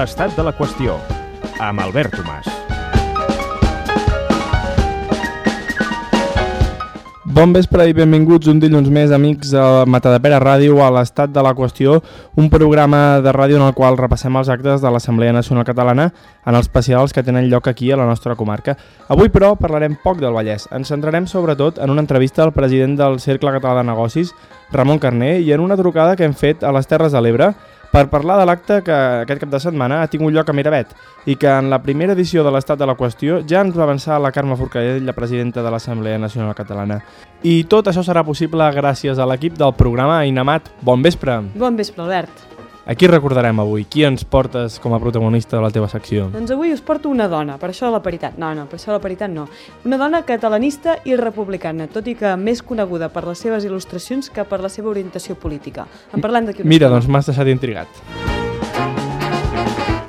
l'estat de la qüestió, amb Albert Tomàs. Bon vespre i benvinguts un dilluns més, amics a Matadepera Ràdio, a l'Estat de la Qüestió, un programa de ràdio en el qual repassem els actes de l'Assemblea Nacional Catalana en els especials que tenen lloc aquí a la nostra comarca. Avui, però, parlarem poc del Vallès. Ens centrarem sobretot en una entrevista al president del Cercle Català de Negocis, Ramon Carné, i en una trucada que hem fet a les Terres de l'Ebre, per parlar de l'acte que aquest cap de setmana ha tingut lloc a Miravet i que en la primera edició de l'Estat de la Qüestió ja ens va avançar la Carme Forcadell, la presidenta de l'Assemblea Nacional Catalana. I tot això serà possible gràcies a l'equip del programa Inamat. Bon vespre! Bon vespre, Albert. A qui recordarem avui? Qui ens portes com a protagonista de la teva secció? Doncs avui us porto una dona, per això de la paritat. No, no, per això de la paritat no. Una dona catalanista i republicana, tot i que més coneguda per les seves il·lustracions que per la seva orientació política. En parlem d'aquí Mira, doncs m'has deixat intrigat.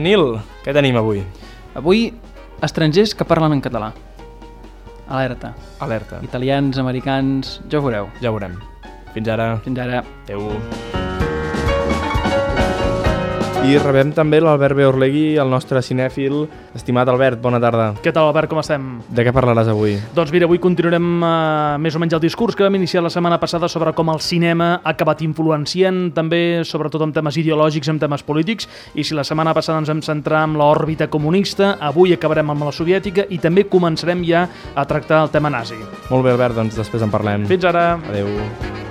Nil, què tenim avui? Avui, estrangers que parlen en català. Alerta. Alerta. Italians, americans, ja ho veureu. Ja ho veurem. Fins ara. Fins ara. Adéu. Rebem també l'Albert Beorlegui, el nostre cinèfil. Estimat Albert, bona tarda. Què tal, Albert, com estem? De què parlaràs avui? Doncs mira, avui continuarem eh, més o menys el discurs que vam iniciar la setmana passada sobre com el cinema ha acabat influenciant també, sobretot en temes ideològics, en temes polítics, i si la setmana passada ens vam centrar en l'òrbita comunista, avui acabarem amb la soviètica i també començarem ja a tractar el tema nazi. Molt bé, Albert, doncs després en parlem. Fins ara. Adéu.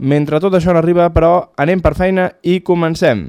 Mentre tot això no arriba, però, anem per feina i comencem.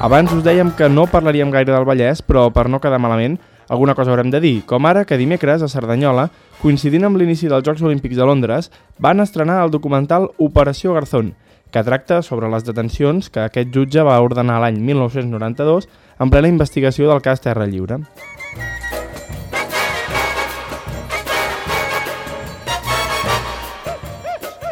Abans us dèiem que no parlaríem gaire del Vallès, però per no quedar malament, alguna cosa haurem de dir, com ara que dimecres a Cerdanyola, coincidint amb l'inici dels Jocs Olímpics de Londres, van estrenar el documental Operació Garzón, que tracta sobre les detencions que aquest jutge va ordenar l'any 1992 en plena investigació del cas Terra Lliure.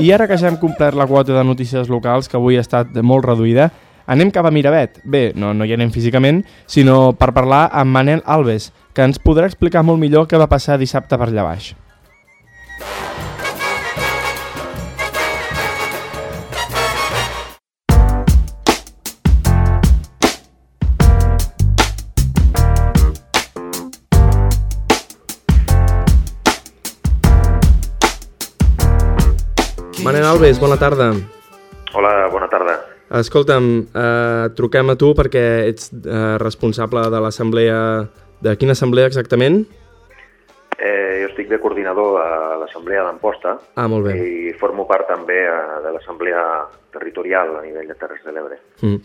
I ara que ja hem complert la quota de notícies locals, que avui ha estat molt reduïda, anem cap a Miravet. Bé, no, no hi anem físicament, sinó per parlar amb Manel Alves, que ens podrà explicar molt millor què va passar dissabte per allà baix. Manel Alves, bona tarda. Hola, bona tarda. Escolta'm, eh, truquem a tu perquè ets eh, responsable de l'assemblea... De quina assemblea exactament? Eh, jo estic de coordinador a l'assemblea d'Amposta Ah, molt bé. i formo part també eh, de l'assemblea territorial a nivell de Terres de l'Ebre. Mm.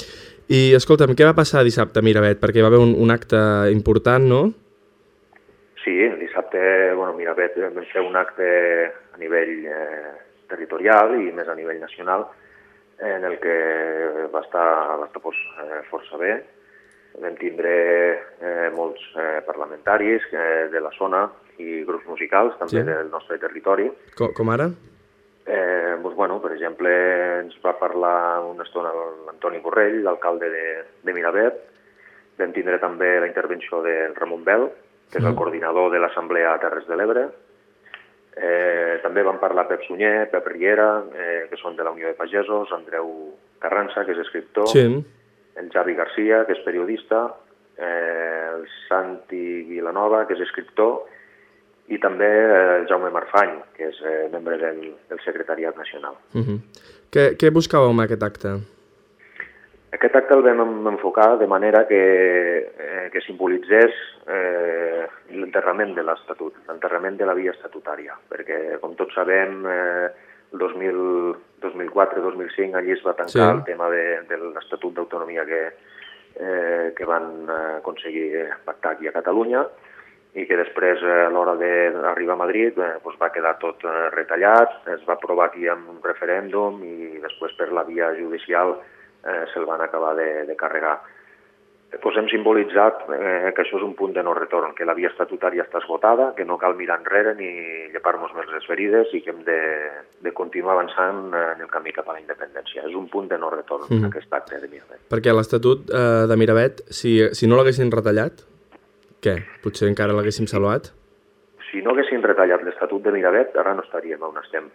I escolta'm, què va passar dissabte a Miravet? Perquè va haver un, un acte important, no? Sí, dissabte, bueno, Miravet vam fer un acte a nivell eh, territorial i més a nivell nacional en el que va estar, va estar pues, força bé. Vam tindre eh, molts eh, parlamentaris eh, de la zona i grups musicals també Sí. del nostre territori. Com, com ara? Eh, doncs, bueno, per exemple, ens va parlar una estona l'Antoni Borrell, l'alcalde de, de Miravet. Vam tindre també la intervenció del Ramon Bel, que és el coordinador de l'Assemblea Terres de l'Ebre. Eh, també van parlar Pep Sunyer, Pep Riera, eh, que són de la Unió de Pagesos, Andreu Carrança, que és escriptor, Sí. el Javi Garcia, que és periodista, eh, el Santi Vilanova, que és escriptor, i també eh, el Jaume Marfany, que és eh, membre del, del secretariat nacional. Uh -huh. què, què buscàveu amb aquest acte? Aquest acte el vam en- enfocar de manera que, eh, que simbolitzés eh, l'enterrament de l'Estatut, l'enterrament de la via estatutària, perquè, com tots sabem, eh, el 2000 2004-2005 allí es va tancar Sí. el tema de, de l'Estatut d'Autonomia que, eh, que van eh, aconseguir pactar aquí a Catalunya i que després, eh, a l'hora d'arribar a Madrid, eh, doncs va quedar tot eh, retallat, es va aprovar aquí amb un referèndum i després per la via judicial eh, se'l van acabar de, de carregar. pues hem simbolitzat eh, que això és un punt de no retorn, que la via estatutària està esgotada, que no cal mirar enrere ni llepar-nos més les ferides i que hem de, de continuar avançant eh, en el camí cap a la independència. És un punt de no retorn, mm. aquest acte de Miravet. Perquè l'Estatut eh, de Miravet, si, si no l'haguessin retallat, què? Potser encara l'haguéssim salvat? Si no haguessin retallat l'Estatut de Miravet, ara no estaríem on estem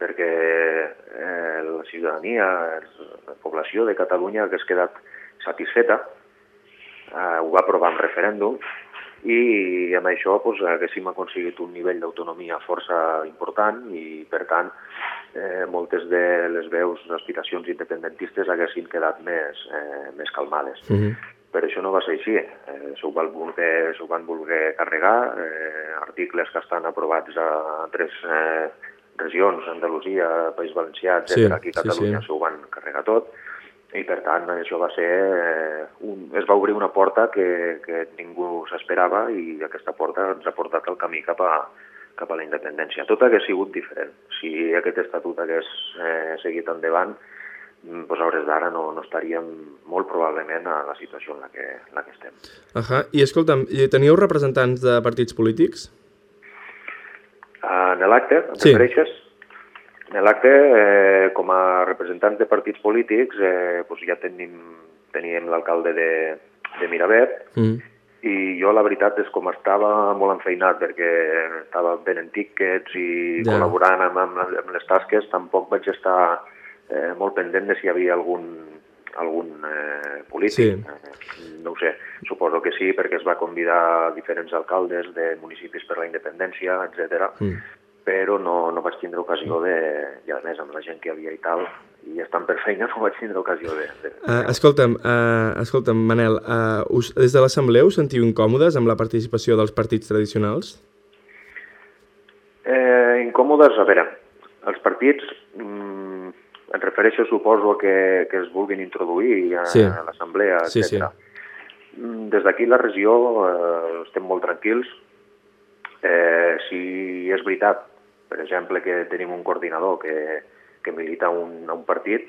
perquè eh, la ciutadania, la població de Catalunya hagués quedat satisfeta eh, ho va aprovar en referèndum i amb això doncs, haguéssim aconseguit un nivell d'autonomia força important i, per tant, eh, moltes de les veus, aspiracions independentistes haguessin quedat més, eh, més calmades. Uh mhm. -huh. Per això no va ser així. Eh, S'ho van, voler, van voler carregar, eh, articles que estan aprovats a altres eh, regions, Andalusia, País Valencià, etc. Sí, aquí a Catalunya sí, sí. s'ho van carregar tot i per tant això va ser eh, un, es va obrir una porta que, que ningú s'esperava i aquesta porta ens ha portat el camí cap a, cap a la independència. Tot hagués sigut diferent. Si aquest estatut hagués eh, seguit endavant, mm, doncs a hores d'ara no, no estaríem molt probablement a la situació en la que, en la que estem. Ahà. I escolta'm, teníeu representants de partits polítics? En l'acte, sí. refereixes? En l'acte, eh, com a representants de partits polítics, eh, doncs ja tenim, teníem l'alcalde de, de Miravet, mm. i jo la veritat és com estava molt enfeinat perquè estava venent tíquets i ja. col·laborant amb, amb, amb les tasques, tampoc vaig estar eh, molt pendent de si hi havia algun, algun eh, polític. Sí. Eh, no ho sé, suposo que sí, perquè es va convidar diferents alcaldes de municipis per la independència, etc. Mm però no, no vaig tindre ocasió de... I a més, amb la gent que hi havia i tal, i estant per feina no vaig tindre ocasió de... de... Uh, escolta'm, uh, escolta'm, Manel, uh, us, des de l'Assemblea us sentiu incòmodes amb la participació dels partits tradicionals? Eh, incòmodes, a veure, els partits, mm, et refereixo, suposo, que, que es vulguin introduir a, sí. a l'Assemblea, etc. Sí, sí. Mm, des d'aquí la regió eh, estem molt tranquils. Eh, si és veritat per exemple, que tenim un coordinador que, que milita un, un partit.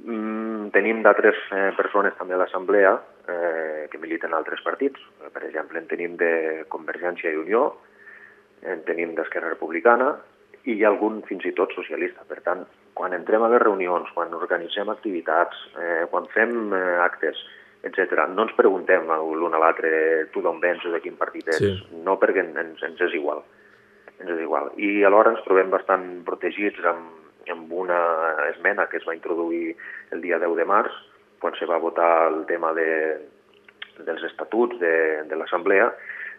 Mm, tenim d'altres eh, persones també a l'Assemblea eh, que militen altres partits. Per exemple, en tenim de Convergència i Unió, en tenim d'Esquerra Republicana i hi ha algun fins i tot socialista. Per tant, quan entrem a les reunions, quan organitzem activitats, eh, quan fem eh, actes, etc. No ens preguntem l'un a l'altre tu d'on vens o de quin partit ets, sí. no perquè ens, ens és igual ens és igual. I alhora ens trobem bastant protegits amb, amb una esmena que es va introduir el dia 10 de març, quan se va votar el tema de, dels estatuts de, de l'Assemblea,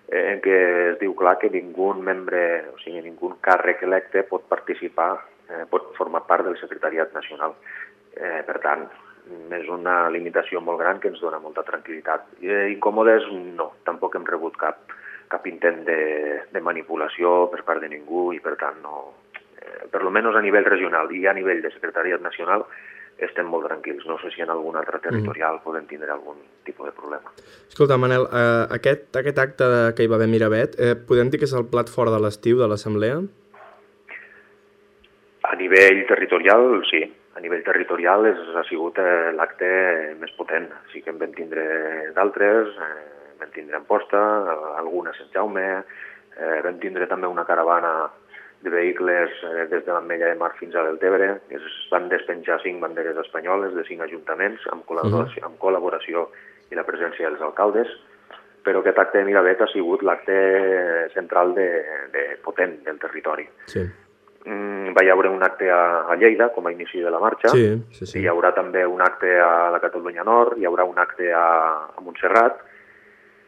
eh, en què es diu clar que ningú membre, o sigui, ningú càrrec electe pot participar, eh, pot formar part del secretariat nacional. Eh, per tant, és una limitació molt gran que ens dona molta tranquil·litat. Eh, incòmodes, no, tampoc hem rebut cap, cap intent de, de manipulació per part de ningú i per tant no, eh, per lo menos a nivell regional i a nivell de secretariat nacional estem molt tranquils. No sé si en algun altre mm. territorial mm. podem tindre algun tipus de problema. Escolta, Manel, eh, aquest, aquest acte que hi va haver Miravet, eh, podem dir que és el plat fort de l'estiu de l'Assemblea? A nivell territorial, sí. A nivell territorial és, ha sigut eh, l'acte més potent. Sí que en vam tindre d'altres, eh, vam tindre Amposta, alguna a Sant Jaume, eh, vam tindre també una caravana de vehicles eh, des de l'Ametlla de Mar fins a l'Eltebre, es van despenjar cinc banderes espanyoles de cinc ajuntaments amb col·laboració, -huh. amb col·laboració i la presència dels alcaldes, però aquest acte de Miravet ha sigut l'acte central de, de potent del territori. Sí. Mm, va hi haure un acte a, a Lleida com a inici de la marxa, sí, sí, sí. hi haurà també un acte a la Catalunya Nord, hi haurà un acte a, a Montserrat,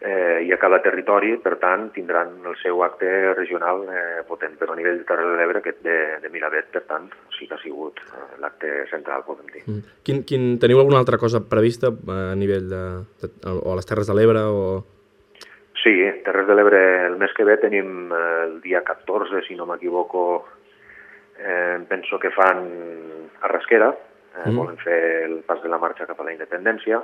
eh, i a cada territori, per tant, tindran el seu acte regional eh, potent, però a nivell de Terra de l'Ebre, aquest de, de Miravet, per tant, sí que ha sigut eh, l'acte central, podem dir. Mm. Quin, quin, teniu alguna altra cosa prevista eh, a nivell de, de, o a les Terres de l'Ebre o...? Sí, Terres de l'Ebre el mes que ve tenim eh, el dia 14, si no m'equivoco, eh, penso que fan a Rasquera, eh, mm. volen fer el pas de la marxa cap a la independència,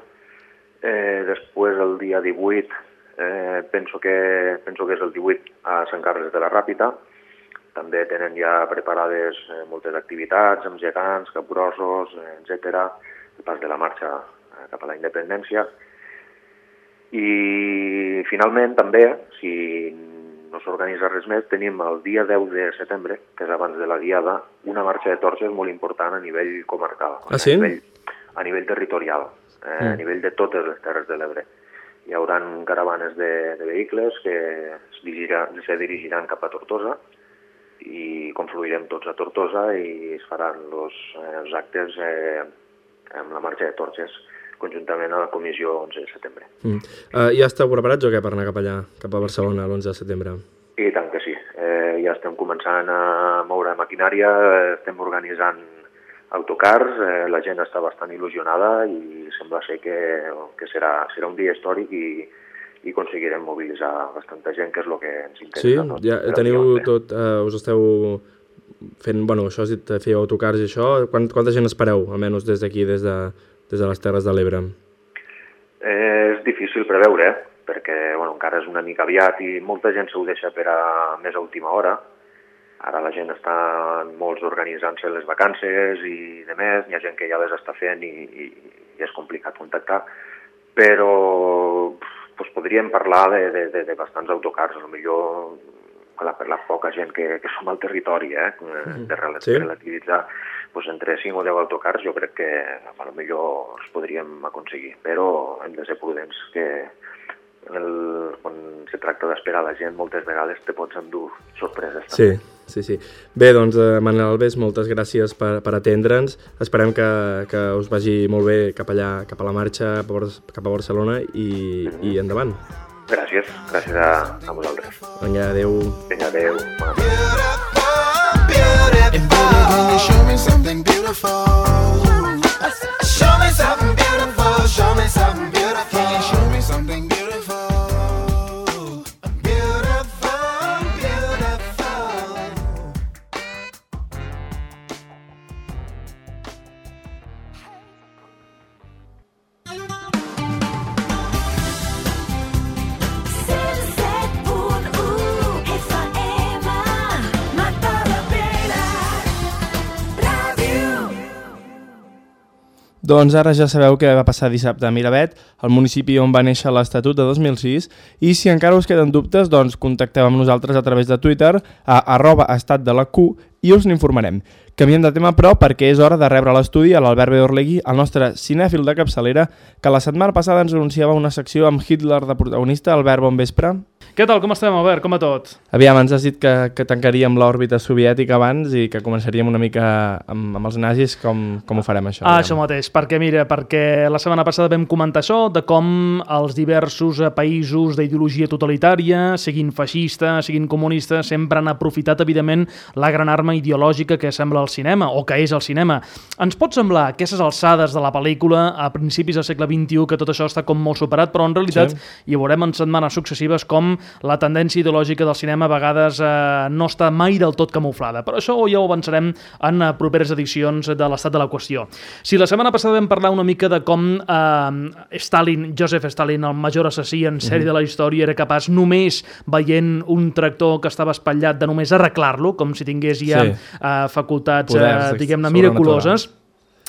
eh, després el dia 18 eh, penso, que, penso que és el 18 a Sant Carles de la Ràpita. També tenen ja preparades eh, moltes activitats amb gegants, capgrossos, eh, etc. el pas de la marxa eh, cap a la independència. I finalment també, si no s'organitza res més, tenim el dia 10 de setembre, que és abans de la diada, una marxa de torxes molt important a nivell comarcal. Ah, sí? A nivell, a nivell territorial, eh, mm. a nivell de totes les Terres de l'Ebre. Hi haurà caravanes de, de vehicles que es dirigiran, se dirigiran cap a Tortosa i confluirem tots a Tortosa i es faran los, eh, els actes eh, amb la marxa de torxes conjuntament a la comissió 11 de setembre. Mm. Uh, ja esteu preparats o què per anar cap allà, cap a Barcelona l'11 de setembre? I tant que sí. Eh, ja estem començant a moure maquinària, estem organitzant autocars, eh, la gent està bastant il·lusionada i sembla ser que, que serà, serà un dia històric i, i aconseguirem mobilitzar bastanta gent, que és el que ens interessa. Sí, tot, ja teniu tot, eh, us esteu fent, bueno, això has dit, feu autocars i això, Quant, quanta gent espereu, almenys des d'aquí, des de, des de les Terres de l'Ebre? Eh, és difícil preveure, eh? perquè bueno, encara és una mica aviat i molta gent s'ho deixa per a més a última hora. Ara la gent està molts organitzant-se les vacances i de més, hi ha gent que ja les està fent i, i, i és complicat contactar, però pues, podríem parlar de, de, de, de bastants autocars, millor clar, per la poca gent que, que som al territori, eh, de rel sí. relativitzar, pues, entre 5 o 10 autocars jo crec que a lo millor els podríem aconseguir, però hem de ser prudents que el, quan se tracta d'esperar la gent moltes vegades te pots endur sorpreses també. Sí, sí, sí. Bé, doncs, eh, Manel Alves, moltes gràcies per, per atendre'ns. Esperem que, que us vagi molt bé cap allà, cap a la marxa, cap a Barcelona i, mm -hmm. i endavant. Gràcies, gràcies a, a vosaltres. Vinga, adeu. Vinga, adeu. Show me something beautiful. Show me something beautiful. Show me something beautiful. Doncs ara ja sabeu què va passar dissabte a Miravet, el municipi on va néixer l'Estatut de 2006, i si encara us queden dubtes, doncs contacteu amb nosaltres a través de Twitter a arroba estat de la Q i us n'informarem. Canviem de tema, però, perquè és hora de rebre l'estudi a l'Albert Beorlegui, el nostre cinèfil de capçalera, que la setmana passada ens anunciava una secció amb Hitler de protagonista. Albert, bon vespre. Què tal, com estem, Albert? Com a tot? Aviam, ens has dit que, que tancaríem l'òrbita soviètica abans i que començaríem una mica amb, amb els nazis. Com, com ho farem, això? Ah, això mateix, perquè mira, perquè la setmana passada vam comentar això, de com els diversos eh, països d'ideologia totalitària, siguin feixistes, siguin comunistes, sempre han aprofitat, evidentment, la gran arma ideològica que sembla el cinema, o que és el cinema. Ens pot semblar que aquestes alçades de la pel·lícula, a principis del segle XXI, que tot això està com molt superat, però en realitat sí. hi veurem en setmanes successives com la tendència ideològica del cinema a vegades eh, no està mai del tot camuflada. Però això ja ho avançarem en eh, properes edicions de l'estat de la qüestió. Si la setmana passada vam parlar una mica de com eh, Stalin, Joseph Stalin, el major assassí en sèrie mm -hmm. de la història, era capaç només veient un tractor que estava espatllat de només arreglar-lo, com si tingués ja sí. eh, facultats, eh, diguem-ne, miraculoses.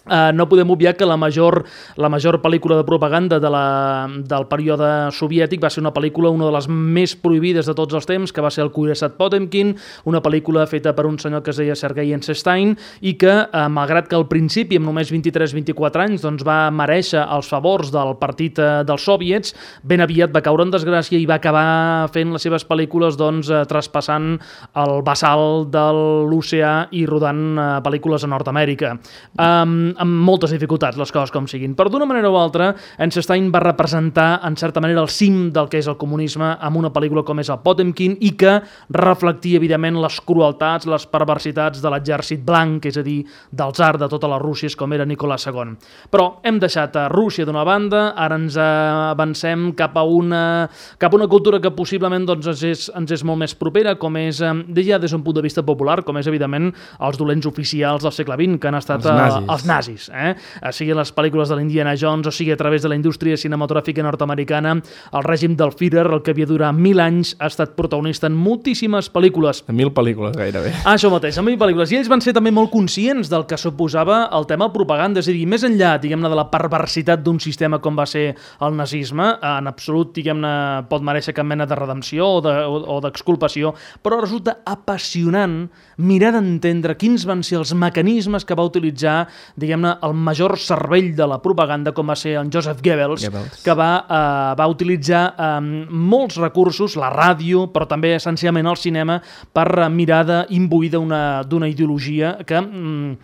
Uh, no podem obviar que la major, la major pel·lícula de propaganda de la, del període soviètic va ser una pel·lícula, una de les més prohibides de tots els temps, que va ser el Curiosat Potemkin, una pel·lícula feta per un senyor que es deia Sergei Einstein i que, uh, malgrat que al principi, amb només 23-24 anys, doncs va mereixer els favors del partit uh, dels soviets, ben aviat va caure en desgràcia i va acabar fent les seves pel·lícules doncs, uh, traspassant el vessal de l'oceà i rodant uh, pel·lícules a Nord-Amèrica. Um, amb moltes dificultats, les coses com siguin. Però d'una manera o altra, Einstein va representar, en certa manera, el cim del que és el comunisme amb una pel·lícula com és el Potemkin i que reflectia, evidentment, les crueltats, les perversitats de l'exèrcit blanc, és a dir, del tsar de totes les Rússies, com era Nicolás II. Però hem deixat a Rússia d'una banda, ara ens avancem cap a una, cap a una cultura que possiblement doncs, ens, és, ens és molt més propera, com és, ja des d'un punt de vista popular, com és, evidentment, els dolents oficials del segle XX, que han estat els nazis. Eh, els nazis nazis, eh? eh sigui les pel·lícules de l'Indiana Jones o sigui a través de la indústria cinematogràfica nord-americana, el règim del Führer, el que havia durat mil anys, ha estat protagonista en moltíssimes pel·lícules. En mil pel·lícules, gairebé. Ah, això mateix, en mil pel·lícules. I ells van ser també molt conscients del que suposava el tema propaganda, és a dir, més enllà, diguem-ne, de la perversitat d'un sistema com va ser el nazisme, en absolut, diguem-ne, pot mereixer cap mena de redempció o de- d'exculpació, però resulta apassionant mirar d'entendre quins van ser els mecanismes que va utilitzar, diguem-ne, el major cervell de la propaganda, com va ser en Joseph Goebbels, Goebbels. que va, eh, va utilitzar eh, molts recursos, la ràdio, però també essencialment el cinema, per eh, mirar d'imbuir d'una ideologia que mm, em,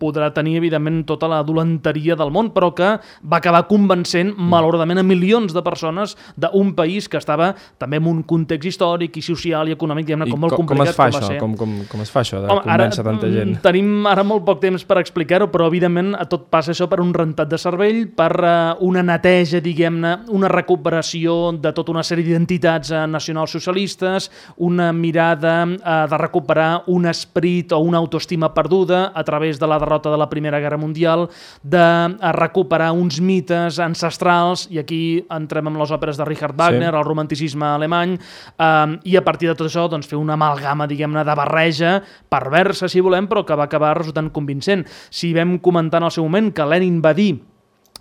podrà tenir, evidentment, tota la dolenteria del món, però que va acabar convencent, malauradament, a milions de persones d'un país que estava també en un context històric i social i econòmic, diguem-ne, com molt com, com complicat. es fa va això? ser. Com, com, com es fa això de Home, convèncer tanta gent? mm, Tenim ara molt poc temps per explicar-ho, però evidentment a tot passa això per un rentat de cervell, per uh, una neteja, diguem-ne, una recuperació de tota una sèrie d'identitats uh, nacionalsocialistes, una mirada uh, de recuperar un esperit o una autoestima perduda a través de la derrota de la Primera Guerra Mundial, de uh, recuperar uns mites ancestrals, i aquí entrem amb les òperes de Richard Wagner, Sí. el romanticisme alemany, eh, i a partir de tot això doncs, fer una amalgama, diguem-ne, de barreja perversa, si volem, però que va acabar resultant convincent. Si vam comentar en el seu moment que Lenin va dir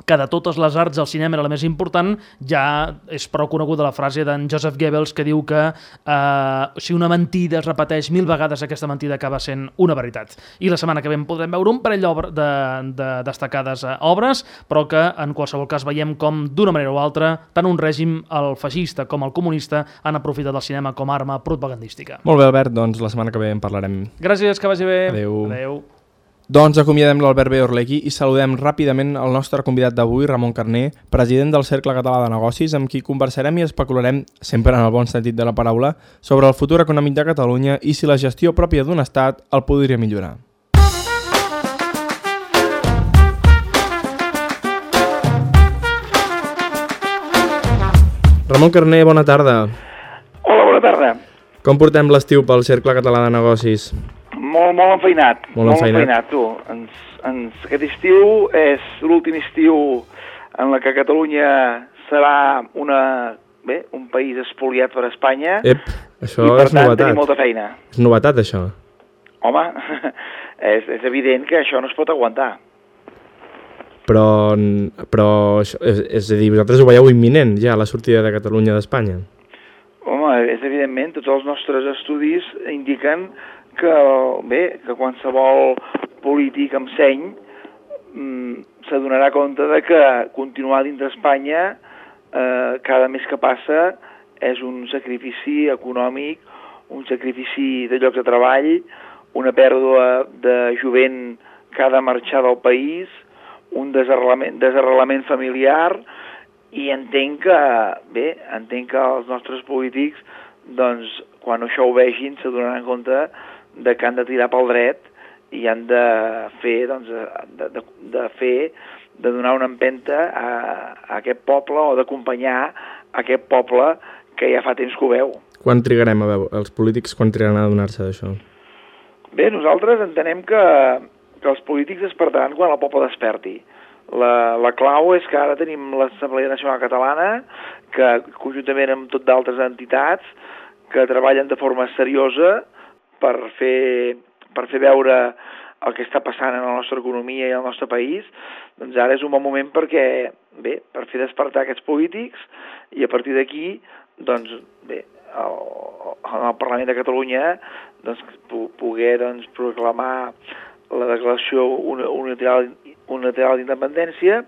que de totes les arts el cinema era la més important, ja és prou coneguda la frase d'en Joseph Goebbels que diu que eh, si una mentida es repeteix mil vegades, aquesta mentida acaba sent una veritat. I la setmana que ve podrem veure un parell de, de destacades eh, obres, però que en qualsevol cas veiem com d'una manera o altra tant un règim, el feixista com el comunista, han aprofitat el cinema com a arma propagandística. Molt bé, Albert, doncs la setmana que ve en parlarem. Gràcies, que vagi bé. Adéu. Adéu. Doncs acomiadem l'Albert B. Orlegui i saludem ràpidament el nostre convidat d'avui, Ramon Carné, president del Cercle Català de Negocis, amb qui conversarem i especularem, sempre en el bon sentit de la paraula, sobre el futur econòmic de Catalunya i si la gestió pròpia d'un estat el podria millorar. Ramon Carné, bona tarda. Hola, bona tarda. Com portem l'estiu pel Cercle Català de Negocis? Molt, molt enfeinat. Molt enfeinat. tu. Ens, ens, aquest estiu és l'últim estiu en la que Catalunya serà una, bé, un país espoliat per Espanya Ep, això i per és tant novetat. tenim molta feina. És novetat, això. Home, és, és evident que això no es pot aguantar. Però, però és, és a dir, vosaltres ho veieu imminent ja, la sortida de Catalunya d'Espanya. Home, és evidentment, tots els nostres estudis indiquen que, bé, que qualsevol polític amb seny mm, s'adonarà compte de que continuar dins d'Espanya eh, cada mes que passa és un sacrifici econòmic, un sacrifici de llocs de treball, una pèrdua de jovent que ha de marxar del país, un desarrelament, desarrelament familiar i entenc que, bé, entenc que els nostres polítics, doncs, quan això ho vegin, s'adonaran compte de que han de tirar pel dret i han de fer, doncs, de, de, de fer, de donar una empenta a, a aquest poble o d'acompanyar aquest poble que ja fa temps que ho veu. Quan trigarem a veure, els polítics quan trigaran a adonar-se d'això? Bé, nosaltres entenem que, que els polítics despertaran quan el poble desperti. La, la clau és que ara tenim l'Assemblea Nacional Catalana, que conjuntament amb tot d'altres entitats, que treballen de forma seriosa per fer, per fer veure el que està passant en la nostra economia i al nostre país, doncs ara és un bon moment perquè, bé, per fer despertar aquests polítics i a partir d'aquí, doncs, bé, el, el Parlament de Catalunya doncs, poder doncs, proclamar la declaració uni- unilateral, unilateral d'independència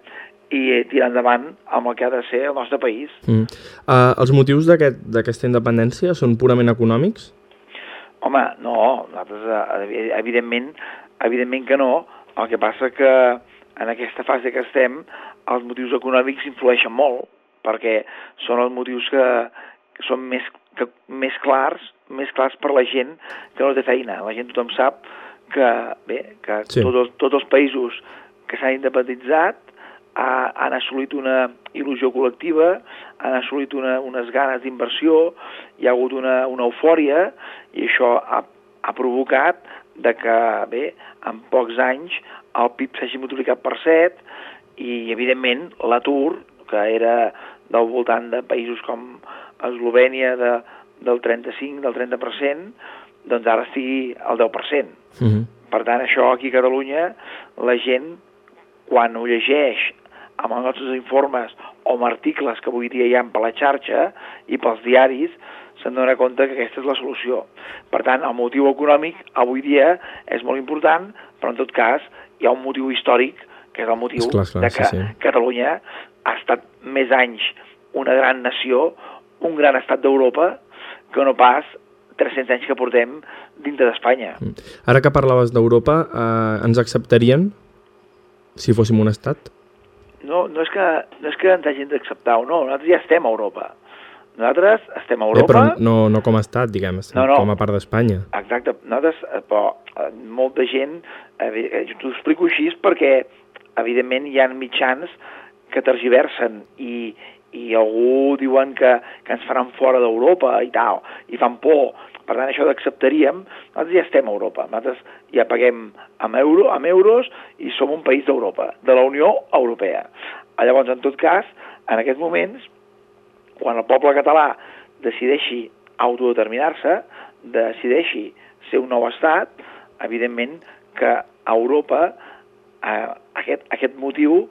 i tirar endavant amb el que ha de ser el nostre país. Mm. Uh, els motius d'aquest- d'aquesta independència són purament econòmics? Home, no, nosaltres, eh, evidentment, evidentment que no. El que passa que en aquesta fase que estem, els motius econòmics influeixen molt, perquè són els motius que, que són més, que, més clars, més clars per la gent que no té feina. La gent tothom sap que, bé, que Sí. sí. tots, els, tots els països que s'han independitzat ha, han assolit una il·lusió col·lectiva, han assolit una, unes ganes d'inversió, hi ha hagut una, una eufòria i això ha, ha provocat de que, bé, en pocs anys el PIB s'hagi multiplicat per 7 i, evidentment, l'atur, que era del voltant de països com Eslovènia de, del 35, del 30%, doncs ara estigui al 10%. Mm -hmm. Per tant, això aquí a Catalunya, la gent, quan ho llegeix amb els nostres informes o amb articles que avui dia hi ha per la xarxa i pels diaris, se'n dona compte que aquesta és la solució. Per tant, el motiu econòmic avui dia és molt important, però en tot cas hi ha un motiu històric, que és el motiu Esclar, esclar, de que sí, sí. Catalunya ha estat més anys una gran nació, un gran estat d'Europa, que no pas 300 anys que portem dintre d'Espanya. Ara que parlaves d'Europa, eh, ens acceptarien si fóssim un estat? No, no, és que, no és que ens hagin d'acceptar o no, nosaltres ja estem a Europa. Nosaltres estem a Eh, Europa... però no, no com a estat, diguem, No, no. com a part d'Espanya. Exacte, nosaltres, eh, però eh, molta gent, eh, eh, t'ho explico així perquè, evidentment, hi ha mitjans que tergiversen i, i algú diuen que, que ens faran fora d'Europa i tal, i fan por. Per tant, això d'acceptaríem, nosaltres ja estem a Europa, nosaltres ja paguem amb, euro, amb euros i som un país d'Europa, de la Unió Europea. Llavors, en tot cas, en aquests moments, quan el poble català decideixi autodeterminar-se, decideixi ser un nou estat, evidentment que a Europa eh, aquest, aquest motiu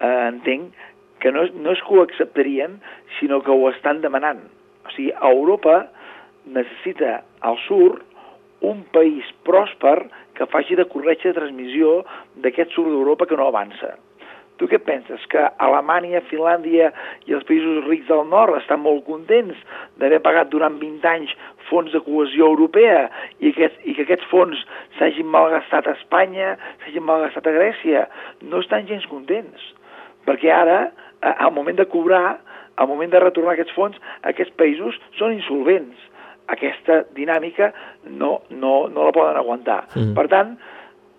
eh, entenc que no no és que ho acceptarien, sinó que ho estan demanant. O sigui, a Europa necessita al sur un país pròsper que faci de corretge de transmissió d'aquest sud d'Europa que no avança. Tu què penses? Que Alemanya, Finlàndia i els països rics del nord estan molt contents d'haver pagat durant 20 anys fons de cohesió europea i, aquest, i que aquests fons s'hagin malgastat a Espanya, s'hagin malgastat a Grècia? No estan gens contents, perquè ara, al moment de cobrar, al moment de retornar aquests fons, aquests països són insolvents. Aquesta dinàmica no, no, no la poden aguantar. Mm. Per tant,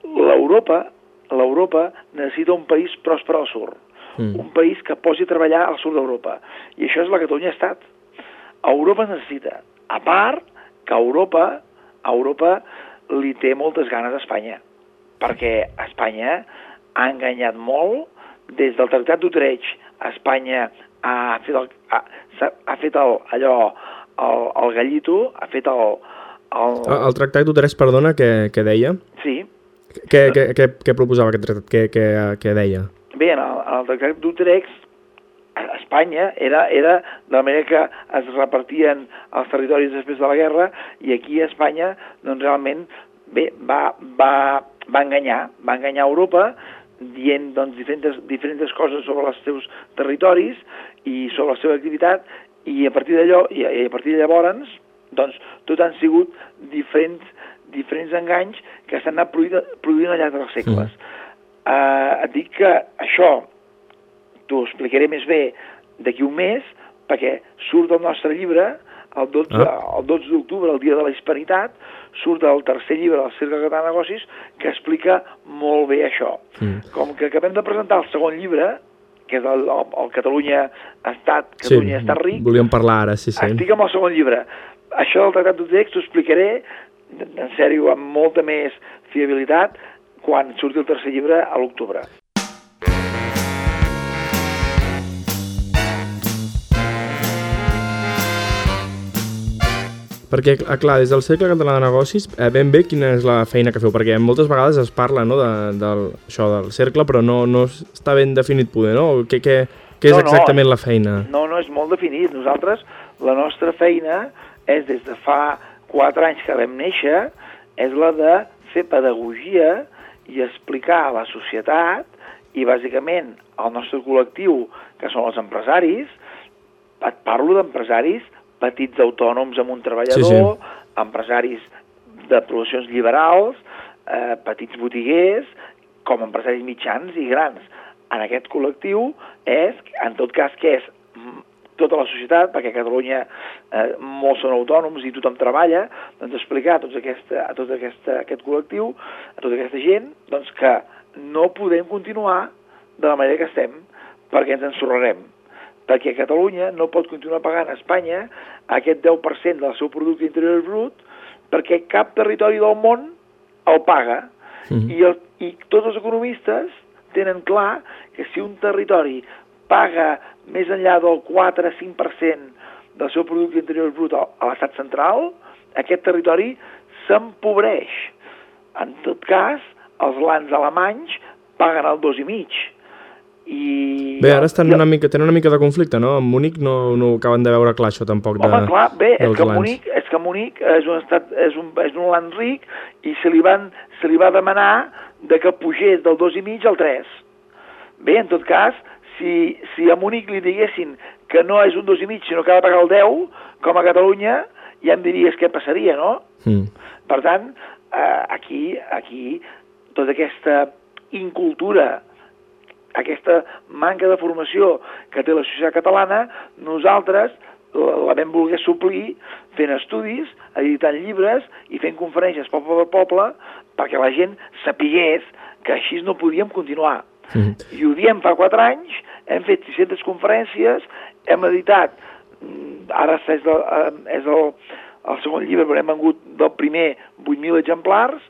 l'Europa l'Europa necessita un país pròsper al sud, Mm. un país que posi a treballar al sud d'Europa. I això és la Catalunya Estat. Europa es necessita. A part que Europa, Europa li té moltes ganes a Espanya, perquè Espanya ha enganyat molt des del Tractat d'Utrecht. Espanya ha fet, el, ha, ha fet el, allò, el, el gallito, ha fet el... el El, el tractat d'Utrecht, perdona, què, què deia? sí, Què, què, què, què proposava aquest tractat? Què, què, què deia? Bé, en el, en el tractat d'Utrecht, a Espanya era, era de la manera que es repartien els territoris després de la guerra i aquí a Espanya, doncs realment, bé, va, va, va enganyar, va enganyar Europa dient doncs, diferents, diferents coses sobre els seus territoris i sobre la seva activitat i a partir d'allò i, a- i a partir de llavors doncs tot han sigut diferents, diferents enganys que s'han anat produint, produint al llarg dels segles. Uh, et dic que això t'ho explicaré més bé d'aquí un mes, perquè surt el nostre llibre el 12, Ah. el 12 d'octubre, el dia de la hispanitat, surt el tercer llibre del Cercle Català de Negocis que explica molt bé això. Mm. Com que acabem de presentar el segon llibre, que és el, el, el Catalunya Estat, Catalunya sí, Estat ric, volíem parlar ara, sí, sí. estic amb el segon llibre. Això del Tractat d'Utrecht t'ho explicaré, en sèrio, amb molta més fiabilitat, quan surti el tercer llibre a l'octubre. Perquè, ah, clar, des del Cercle Català de Negocis, eh, ben bé quina és la feina que feu, perquè moltes vegades es parla no, de, del, això del cercle, però no, no està ben definit poder, no? Què, què, què és No, no, exactament la feina? No, no, és molt definit. Nosaltres, la nostra feina és des de fa 4 anys que vam néixer, és la de fer pedagogia i explicar a la societat i bàsicament al nostre col·lectiu, que són els empresaris, et parlo d'empresaris petits autònoms amb un treballador, Sí, sí. empresaris de produccions liberals, eh, petits botiguers, com empresaris mitjans i grans. En aquest col·lectiu és, en tot cas, que és tota la societat, perquè a Catalunya eh, molts són autònoms i tothom treballa, doncs explicar a, tots aquesta, a tot aquesta, aquest col·lectiu, a tota aquesta gent, doncs que no podem continuar de la manera que estem, perquè ens ensorrarem perquè Catalunya no pot continuar pagant a Espanya aquest 10% del seu producte interior brut perquè cap territori del món el paga. Mhm. I, el, I tots els economistes tenen clar que si un territori paga més enllà del 4-5% del seu producte interior brut a a l'estat central, aquest territori s'empobreix. En tot cas, els lands alemanys paguen el 2,5. I... Bé, ara estan i- una mica, tenen una mica de conflicte, no? Amb Múnich no, no ho acaben de veure clar, això, tampoc, de, Home, clar, bé, és que. Munic, és que Munic és un, estat, és, un, és un land ric i se li, van, se li va demanar de que pugés del 2,5 al 3. Bé, en tot cas, si, si a Munic li diguessin que no és un 2,5 sinó que ha de pagar el 10, com a Catalunya, ja em diries què passaria, no? Mm. Per tant, eh, aquí, aquí tota aquesta incultura, aquesta manca de formació que té la societat catalana, nosaltres la, vam voler suplir fent estudis, editant llibres i fent conferències poble per poble perquè la gent sapigués que així no podíem continuar. Mm. I ho diem fa 4 anys, hem fet 600 conferències, hem editat, mm, ara és, el, eh, és el, el segon llibre, però hem vengut del primer 8.000 exemplars,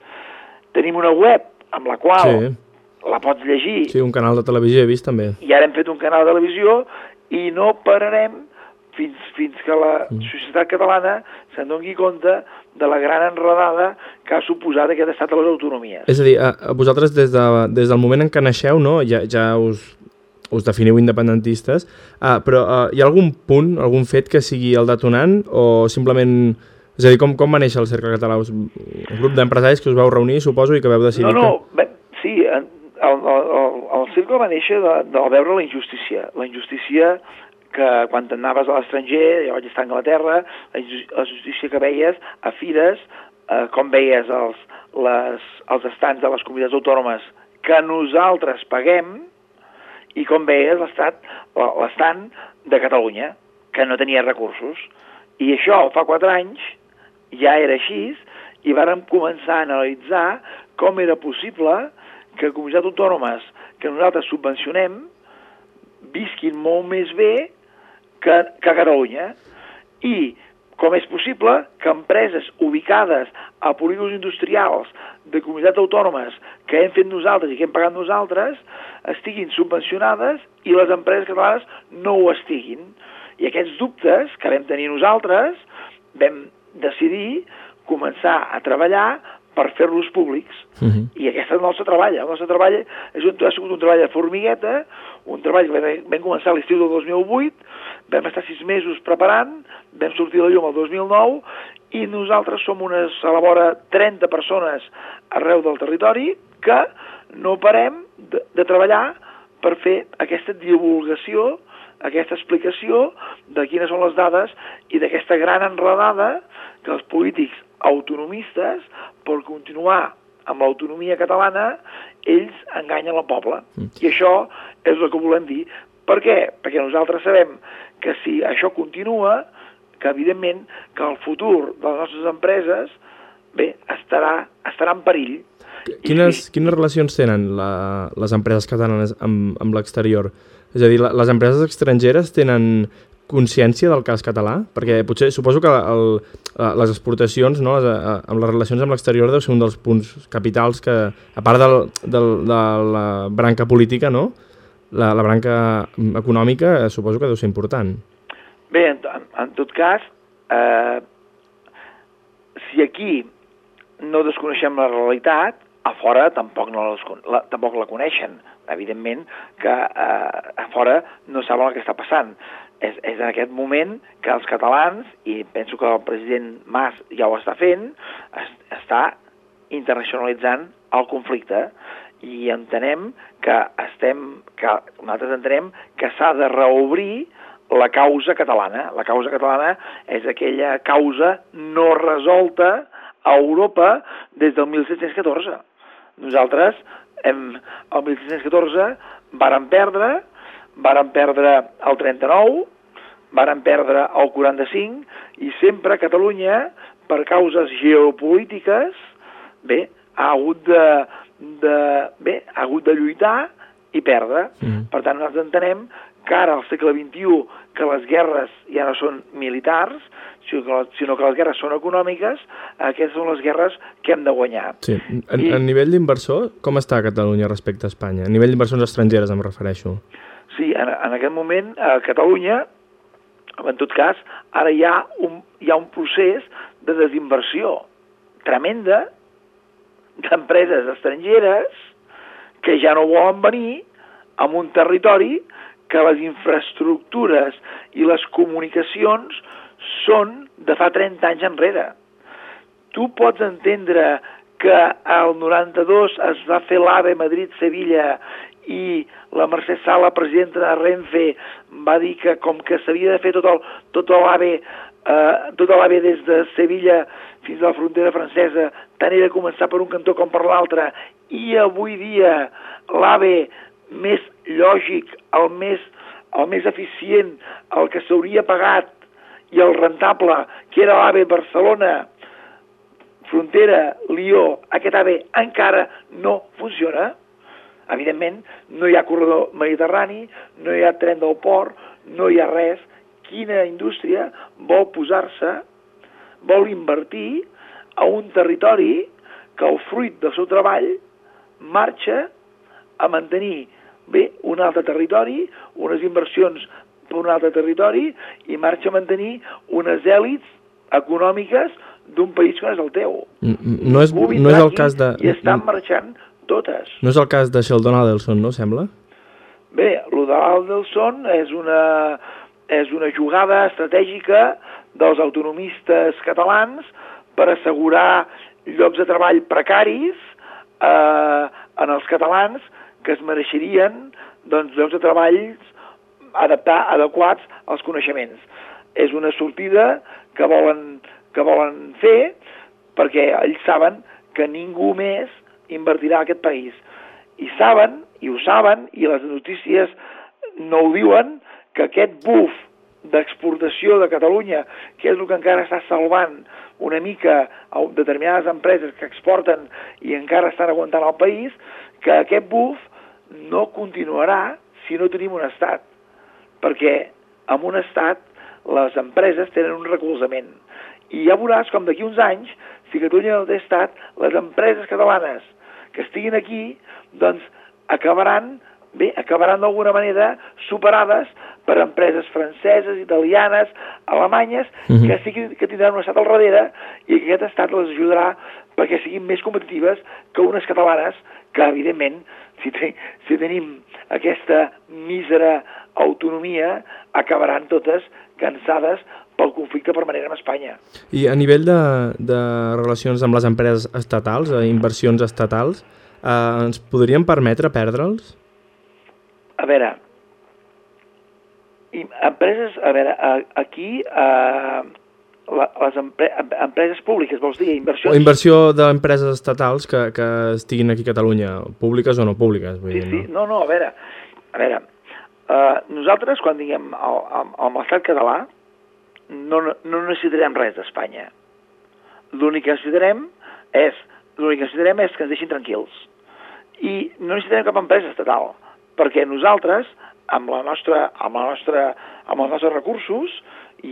tenim una web amb la qual Sí. La pots llegir sí, un canal de televisió he vist també. i ara hem fet un canal de televisió i no pararem fins, fins que la societat catalana se'n doni compte de la gran enredada que ha suposat aquest estat de les autonomies. És a dir, a, a vosaltres des, de, des del moment en què naixeu, no? ja, ja us, us definiu independentistes, ah, però ah, hi ha algun punt, algun fet que sigui el detonant o simplement... És a dir, com, com va néixer el Cercle Català? Un grup d'empresaris que us vau reunir, suposo, i que vau decidir No, no, bé, sí, el, el, el, el cercle va néixer de, de veure la injustícia. La injustícia que quan anaves a l'estranger, jo vaig estar a Anglaterra, la justícia que veies a fires, eh, com veies els, les, els estants de les comunitats autònomes que nosaltres paguem i com veies l'estat l'estant de Catalunya, que no tenia recursos. I això fa quatre anys ja era així i vàrem començar a analitzar com era possible que comunitats autònomes que nosaltres subvencionem visquin molt més bé que, que Catalunya i com és possible que empreses ubicades a polígons industrials de comunitats autònomes que hem fet nosaltres i que hem pagat nosaltres estiguin subvencionades i les empreses catalanes no ho estiguin. I aquests dubtes que vam tenir nosaltres vam decidir començar a treballar per fer-los públics. Uh -huh. I aquest és el nostre treball. El nostre treball és un, ha sigut un treball de formigueta, un treball que vam, vam començar l'estiu del 2008, vam estar sis mesos preparant, vam sortir a la llum el 2009 i nosaltres som unes, a la vora, 30 persones arreu del territori que no parem de, de treballar per fer aquesta divulgació, aquesta explicació de quines són les dades i d'aquesta gran enredada que els polítics autonomistes, per continuar amb l'autonomia catalana, ells enganyen el poble. I això és el que volem dir. Per què? Perquè nosaltres sabem que si això continua, que evidentment que el futur de les nostres empreses bé, estarà, estarà en perill. Quines, quines relacions tenen la, les empreses catalanes amb, amb l'exterior? És a dir, la, les empreses estrangeres tenen consciència del cas català? Perquè potser suposo que el, eh, les exportacions, no, les, eh, amb les relacions amb l'exterior deu ser un dels punts capitals que, a part del, del, de la branca política, no? la, la branca econòmica eh, suposo que deu ser important. Bé, en, en, tot cas, eh, si aquí no desconeixem la realitat, a fora tampoc, no descon- la, tampoc la coneixen. Evidentment que eh, a fora no saben el que està passant. És, és en aquest moment que els catalans, i penso que el president Mas ja ho està fent, es, està internacionalitzant el conflicte i entenem que estem, que nosaltres entenem que s'ha de reobrir la causa catalana. La causa catalana és aquella causa no resolta a Europa des del 1714. Nosaltres, hem, el 1714, vàrem perdre, vàrem perdre el 39, vàrem perdre el 45, i sempre Catalunya, per causes geopolítiques, bé, ha hagut de, de, bé, ha hagut de lluitar i perdre. Mm. Per tant, nosaltres entenem que ara, al segle XXI, que les guerres ja no són militars, sinó que, sinó que les guerres són econòmiques, aquestes són les guerres que hem de guanyar. Sí. A, I- a nivell d'inversor, com està Catalunya respecte a Espanya? A nivell d'inversions estrangeres em refereixo. Sí, en, en aquest moment a Catalunya, en tot cas, ara hi ha un, hi ha un procés de desinversió tremenda d'empreses estrangeres que ja no volen venir a un territori que les infraestructures i les comunicacions són de fa 30 anys enrere. Tu pots entendre que el 92 es va fer l'AVE Madrid-Sevilla i la Mercè Sala, presidenta de Renfe, va dir que com que s'havia de fer tot el, tot l'AVE eh, tot l'AVE des de Sevilla fins a la frontera francesa, tant era començar per un cantó com per l'altre, i avui dia l'AVE més lògic, el més, el més eficient, el que s'hauria pagat i el rentable, que era l'AVE Barcelona, frontera, Lió, aquest AVE encara no funciona. Evidentment, no hi ha corredor mediterrani, no hi ha tren del port, no hi ha res. Quina indústria vol posar-se, vol invertir a un territori que el fruit del seu treball marxa a mantenir bé un altre territori, unes inversions per un altre territori i marxa a mantenir unes èlits econòmiques d'un país que no és el teu. No és, no és el cas de... I estan marxant totes. No és el cas de Sheldon Adelson, no, sembla? Bé, el de l'Aldelson és una, és una jugada estratègica dels autonomistes catalans per assegurar llocs de treball precaris eh, en els catalans que es mereixerien doncs, llocs de treball adaptar, adequats als coneixements. És una sortida que volen, que volen fer perquè ells saben que ningú més invertirà aquest país. I saben, i ho saben, i les notícies no ho diuen, que aquest buf d'exportació de Catalunya, que és el que encara està salvant una mica a determinades empreses que exporten i encara estan aguantant el país, que aquest buf no continuarà si no tenim un estat. Perquè amb un estat les empreses tenen un recolzament. I ja veuràs com d'aquí uns anys, si Catalunya no té estat, les empreses catalanes que estiguin aquí, doncs acabaran, bé, acabaran d'alguna manera superades per empreses franceses, italianes, alemanyes, Mhm. que, sí que, que tindran un estat al darrere i que aquest estat les ajudarà perquè siguin més competitives que unes catalanes que, evidentment, si, te, si tenim aquesta mísera autonomia, acabaran totes cansades pel conflicte permanent amb Espanya. I a nivell de, de relacions amb les empreses estatals, eh, inversions estatals, eh, ens podríem permetre perdre'ls? A veure, i empreses, a veure, aquí eh, les empre, empreses públiques, vols dir, O inversions... inversió d'empreses estatals que, que estiguin aquí a Catalunya, públiques o no públiques, vull Sí, dir, sí, no? no, no, a veure, a veure, uh, nosaltres quan diguem el, el, el català no, no necessitarem res d'Espanya. L'únic que necessitarem és l'únic que necessitarem és que ens deixin tranquils. I no necessitarem cap empresa estatal, perquè nosaltres, amb, la nostra, amb, la nostra, amb els nostres recursos,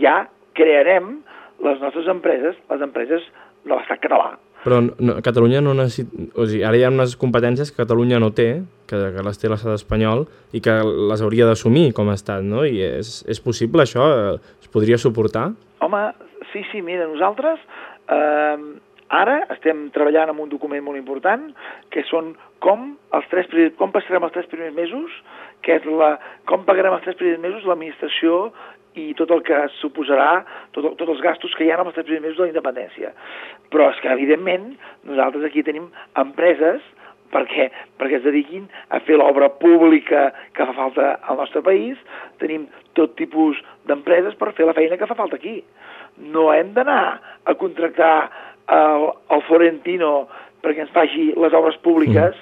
ja crearem les nostres empreses, les empreses de l'estat català. Però no, Catalunya no necessita... O sigui, ara hi ha unes competències que Catalunya no té, que, que les té l'estat espanyol, i que les hauria d'assumir com a estat, no? I és, és possible això? Es podria suportar? Home, sí, sí, mira, nosaltres eh, ara estem treballant en un document molt important que són com, els tres, com passarem els tres primers mesos, que és la, com pagarem els tres primers mesos l'administració i tot el que suposarà, tot, tots els gastos que hi ha en els tres primers mesos de la independència. Però és que, evidentment, nosaltres aquí tenim empreses perquè, perquè es dediquin a fer l'obra pública que fa falta al nostre país. Tenim tot tipus d'empreses per fer la feina que fa falta aquí. No hem d'anar a contractar el, el Florentino perquè ens faci les obres públiques,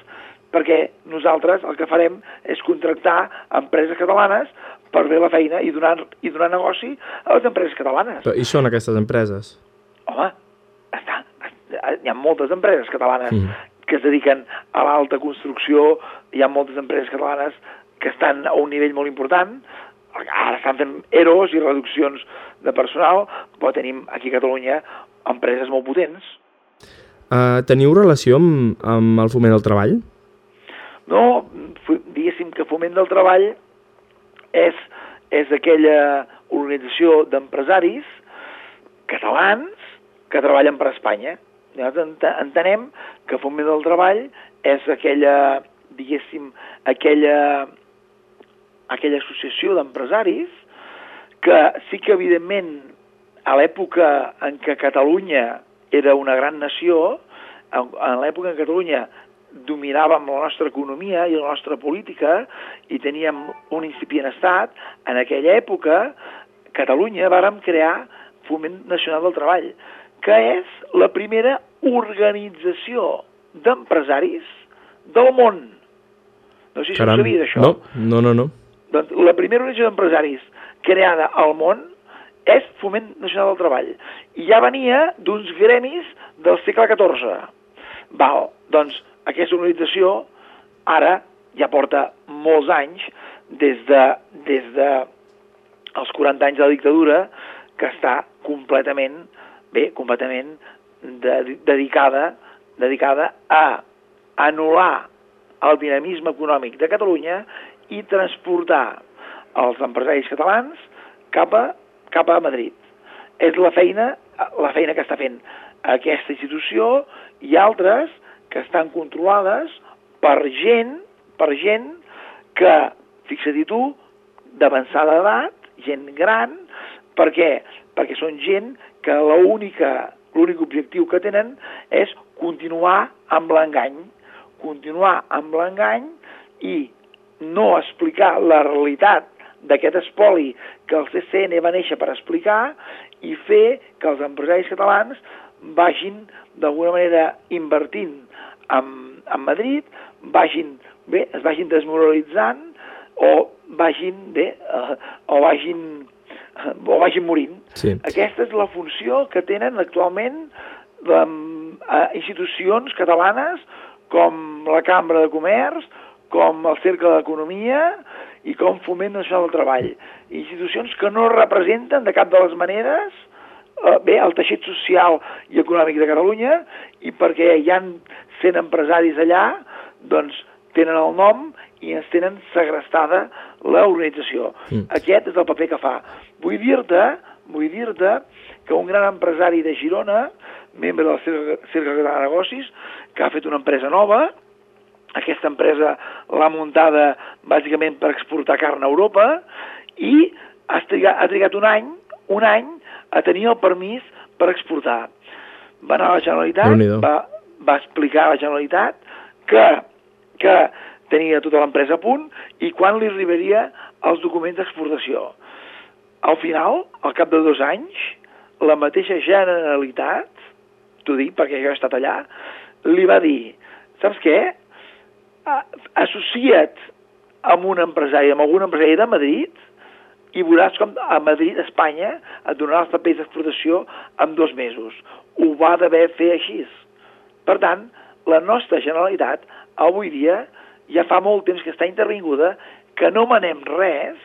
perquè nosaltres el que farem és contractar empreses catalanes per fer la feina i donar, i donar negoci a les empreses catalanes. Però, I són aquestes empreses? Home, està, hi ha moltes empreses catalanes Mm. que es dediquen a l'alta construcció, hi ha moltes empreses catalanes que estan a un nivell molt important, ara estan fent EROs i reduccions de personal, però tenim aquí a Catalunya empreses molt potents. Uh, teniu relació amb, amb el foment del treball? No, diguéssim que Foment del Treball és, és aquella organització d'empresaris catalans que treballen per Espanya. Nosaltres ente- entenem que Foment del Treball és aquella, diguéssim, aquella, aquella associació d'empresaris que sí que, evidentment, a l'època en què Catalunya era una gran nació, en, en l'època en Catalunya dominàvem la nostra economia i la nostra política i teníem un incipient estat, en aquella època Catalunya vàrem crear Foment Nacional del Treball, que és la primera organització d'empresaris del món. No sé si ho sabies, això. No, no, no, no. Doncs la primera organització d'empresaris creada al món és Foment Nacional del Treball. I ja venia d'uns gremis del segle XIV. Val, doncs aquesta organització ara ja porta molts anys des de, des de els 40 anys de la dictadura que està completament, bé, completament de, dedicada, dedicada a anul·lar el dinamisme econòmic de Catalunya i transportar els empresaris catalans cap a, cap a Madrid. És la feina, la feina que està fent aquesta institució i altres que estan controlades per gent, per gent que, fixa-t'hi tu, d'avançada edat, gent gran, per què? Perquè són gent que l'únic objectiu que tenen és continuar amb l'engany, continuar amb l'engany i no explicar la realitat d'aquest espoli que el CCN va néixer per explicar i fer que els empresaris catalans vagin d'alguna manera invertint en, en Madrid, vagin, bé, es vagin desmoralitzant o vagin, bé, eh, o vagin, o vagin morint. Sí. Aquesta és la funció que tenen actualment um, institucions catalanes com la Cambra de Comerç, com el Cercle d'Economia i com Foment Nacional del Treball. Institucions que no representen de cap de les maneres eh, bé, el teixit social i econòmic de Catalunya i perquè hi han 100 empresaris allà, doncs tenen el nom i ens tenen segrestada l'organització. Mm. Aquest és el paper que fa. Vull dir-te vull dir-te que un gran empresari de Girona, membre del Cercle, Català de Negocis, que ha fet una empresa nova, aquesta empresa l'ha muntada bàsicament per exportar carn a Europa i ha trigat, ha trigat un any, un any a tenir el permís per exportar. Va anar a la Generalitat, va, va explicar a la Generalitat que, que tenia tota l'empresa a punt i quan li arribaria els documents d'exportació. Al final, al cap de dos anys, la mateixa Generalitat, t'ho dic perquè jo he estat allà, li va dir, saps què? Associa't amb un empresari, amb algun empresari de Madrid, i veuràs com a Madrid, Espanya, et donarà els papers d'exportació en dos mesos. Ho va d'haver fer així. Per tant, la nostra Generalitat, avui dia, ja fa molt temps que està intervinguda, que no manem res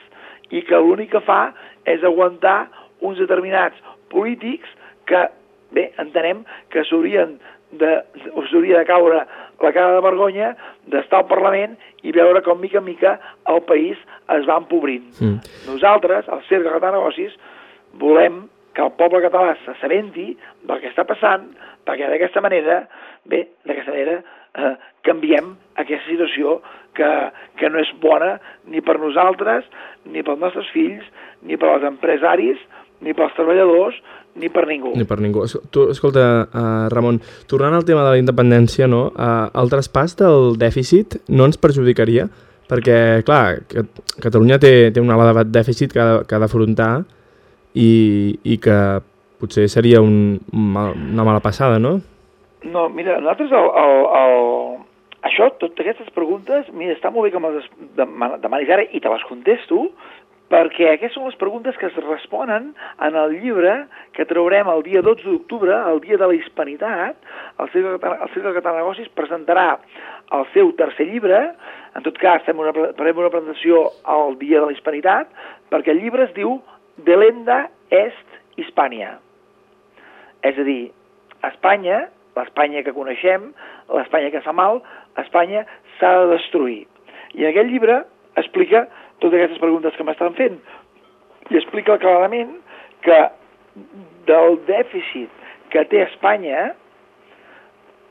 i que l'únic que fa és aguantar uns determinats polítics que, bé, entenem que s'haurien de, de caure la cara de vergonya d'estar al Parlament i veure com mica en mica el país es va empobrint. Mm. Nosaltres, al Cercle Català de Negocis, volem que el poble català s'assabenti del que està passant, perquè d'aquesta manera, bé, d'aquesta manera eh, canviem aquesta situació que, que no és bona ni per nosaltres, ni pels nostres fills, ni per als empresaris, ni pels treballadors, ni per ningú. Ni per ningú. Tu, escolta, uh, Ramon, tornant al tema de la independència, no? Uh, el traspàs del dèficit no ens perjudicaria? Perquè, clar, Catalunya té, té un elevat dèficit que ha, que ha d'afrontar i, i que potser seria un, mal, una mala passada, no? No, mira, nosaltres el, el, el... això, totes aquestes preguntes, mira, està molt bé que me les dema- demanis ara i te les contesto, perquè aquestes són les preguntes que es responen en el llibre que traurem el dia 12 d'octubre, el dia de la hispanitat. El Cercle el Cercle Català de Negocis presentarà el seu tercer llibre, en tot cas fem una, farem una presentació el dia de la hispanitat, perquè el llibre es diu Delenda Est Hispània. És a dir, Espanya, l'Espanya que coneixem, l'Espanya que fa mal, Espanya s'ha de destruir. I en aquest llibre explica totes aquestes preguntes que m'estan fent i explica clarament que del dèficit que té Espanya,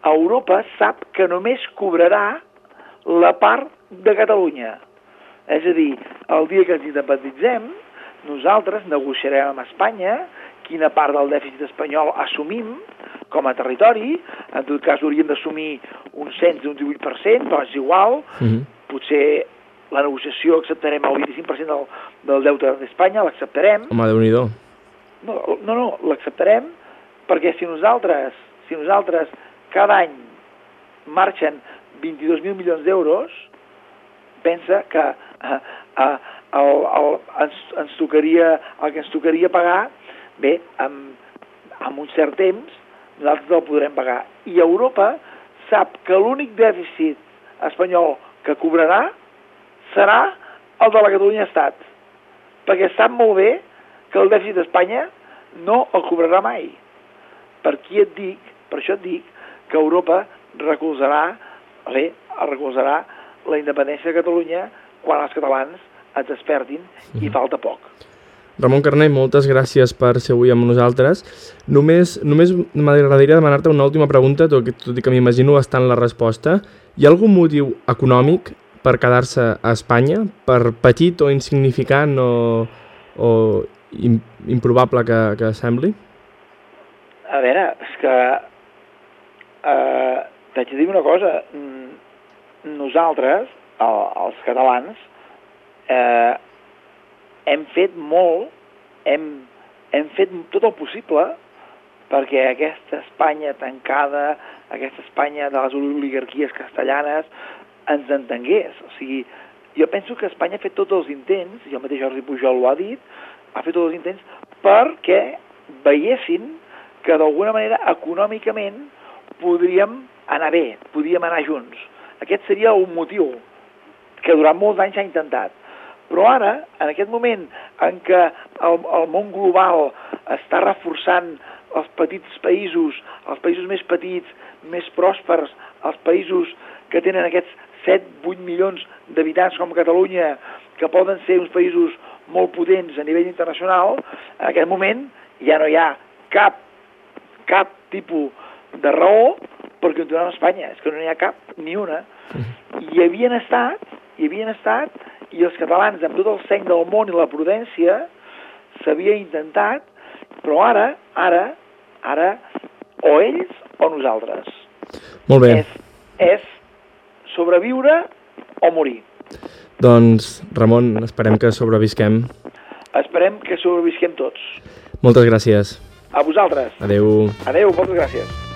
Europa sap que només cobrarà la part de Catalunya. És a dir, el dia que ens independitzem, nosaltres negociarem amb Espanya quina part del dèficit espanyol assumim com a territori, en tot cas hauríem d'assumir un cens d'un 18%, però és igual, Mm -hmm. potser la negociació acceptarem el 25% del, del deute d'Espanya, l'acceptarem, Home, déu nhi no, no, no l'acceptarem perquè si nosaltres, si nosaltres cada any marxen 22.000 milions d'euros, pensa que eh, eh, el, el, ens, ens tocaria, el que ens tocaria pagar, bé, amb, amb un cert temps, nosaltres el podrem pagar. I Europa sap que l'únic dèficit espanyol que cobrarà serà el de la Catalunya Estat, perquè sap molt bé que el dèficit d'Espanya no el cobrarà mai. Per qui et dic, per això et dic, que Europa recolzarà, bé, recolzarà la independència de Catalunya quan els catalans es despertin i falta poc. Ramon Carné, moltes gràcies per ser avui amb nosaltres. Només, només m'agradaria demanar-te una última pregunta, tot, tot i que m'imagino bastant la resposta. Hi ha algun motiu econòmic per quedar-se a Espanya? Per petit o insignificant o, o im, improbable que, que sembli? A veure, és que eh, t'haig de dir una cosa. Mm, Nosaltres, el, els catalans, eh, hem fet molt, hem, hem fet tot el possible perquè aquesta Espanya tancada, aquesta Espanya de les oligarquies castellanes, ens entengués. O sigui, jo penso que Espanya ha fet tots els intents, i el mateix Jordi Pujol ho ha dit, ha fet tots els intents perquè veiessin que d'alguna manera econòmicament podríem anar bé, podríem anar junts. Aquest seria un motiu que durant molts anys s'ha intentat. Però ara, en aquest moment en què el, el món global està reforçant els petits països, els països més petits, més pròspers, els països que tenen aquests 7-8 milions d'habitants com Catalunya, que poden ser uns països molt potents a nivell internacional, en aquest moment ja no hi ha cap, cap tipus de raó per continuar amb Espanya. És que no n'hi ha cap, ni una. I havien estat, hi havien estat, i els catalans, amb tot el seny del món i la prudència, s'havia intentat, però ara, ara, ara, o ells o nosaltres. Molt bé. És, és sobreviure o morir. Doncs, Ramon, esperem que sobrevisquem. Esperem que sobrevisquem tots. Moltes gràcies. A vosaltres. Adeu. Adeu, moltes gràcies.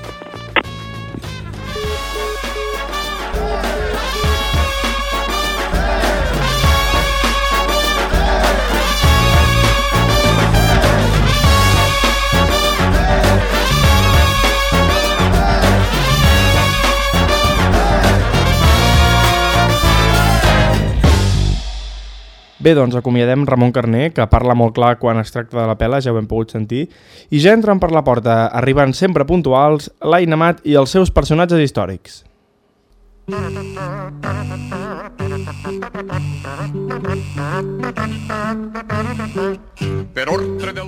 Bé, doncs acomiadem Ramon Carné, que parla molt clar quan es tracta de la pela, ja ho hem pogut sentir, i ja entren per la porta, arribant sempre puntuals, l'Aina Mat i els seus personatges històrics. Per ordre de.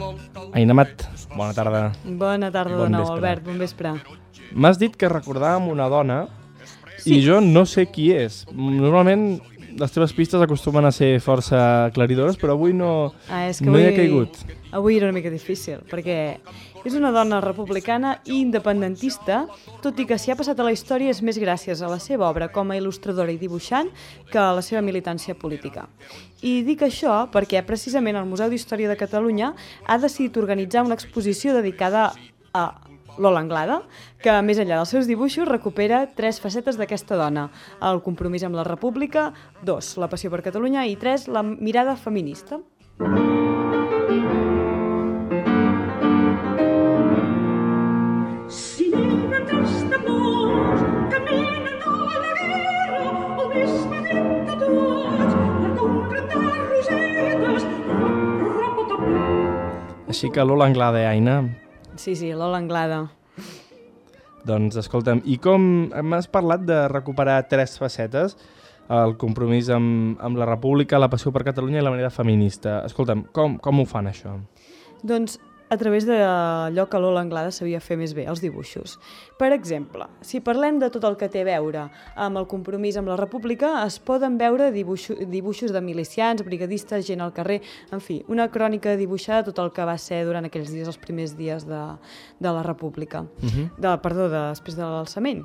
Aina Mat, bona tarda. Bona tarda Bon de nou, vespre. Albert, bon vespre. M'has dit que recordàvem una dona i jo no sé qui és. Normalment les teves pistes acostumen a ser força aclaridores, però avui no, Ah, és que no hi ha avui- caigut. Avui era una mica difícil, perquè és una dona republicana i independentista, tot i que si ha passat a la història és més gràcies a la seva obra com a il·lustradora i dibuixant que a la seva militància política. I dic això perquè precisament el Museu d'Història de Catalunya ha decidit organitzar una exposició dedicada a Lola Anglada, que més enllà dels seus dibuixos recupera tres facetes d'aquesta dona. El compromís amb la república, dos, la passió per Catalunya i tres, la mirada feminista. Si d'aquesta mort caminen a la guerra el més petit de tots porta un gram de rosetes Així que Lola Anglada, eh, Aina? Sí, sí, Lola Anglada. Doncs escolta'm, i com m'has parlat de recuperar tres facetes, el compromís amb, amb la República, la passió per Catalunya i la manera feminista. Escolta'm, com, com ho fan això? Doncs a través d'allò que Lola Anglada sabia fer més bé, els dibuixos. Per exemple, si parlem de tot el que té a veure amb el compromís amb la república, es poden veure dibuixo, dibuixos de milicians, brigadistes, gent al carrer, en fi, una crònica dibuixada de tot el que va ser durant aquells dies, els primers dies de, de la república. Uh -huh. de, perdó, de, després de l'alçament.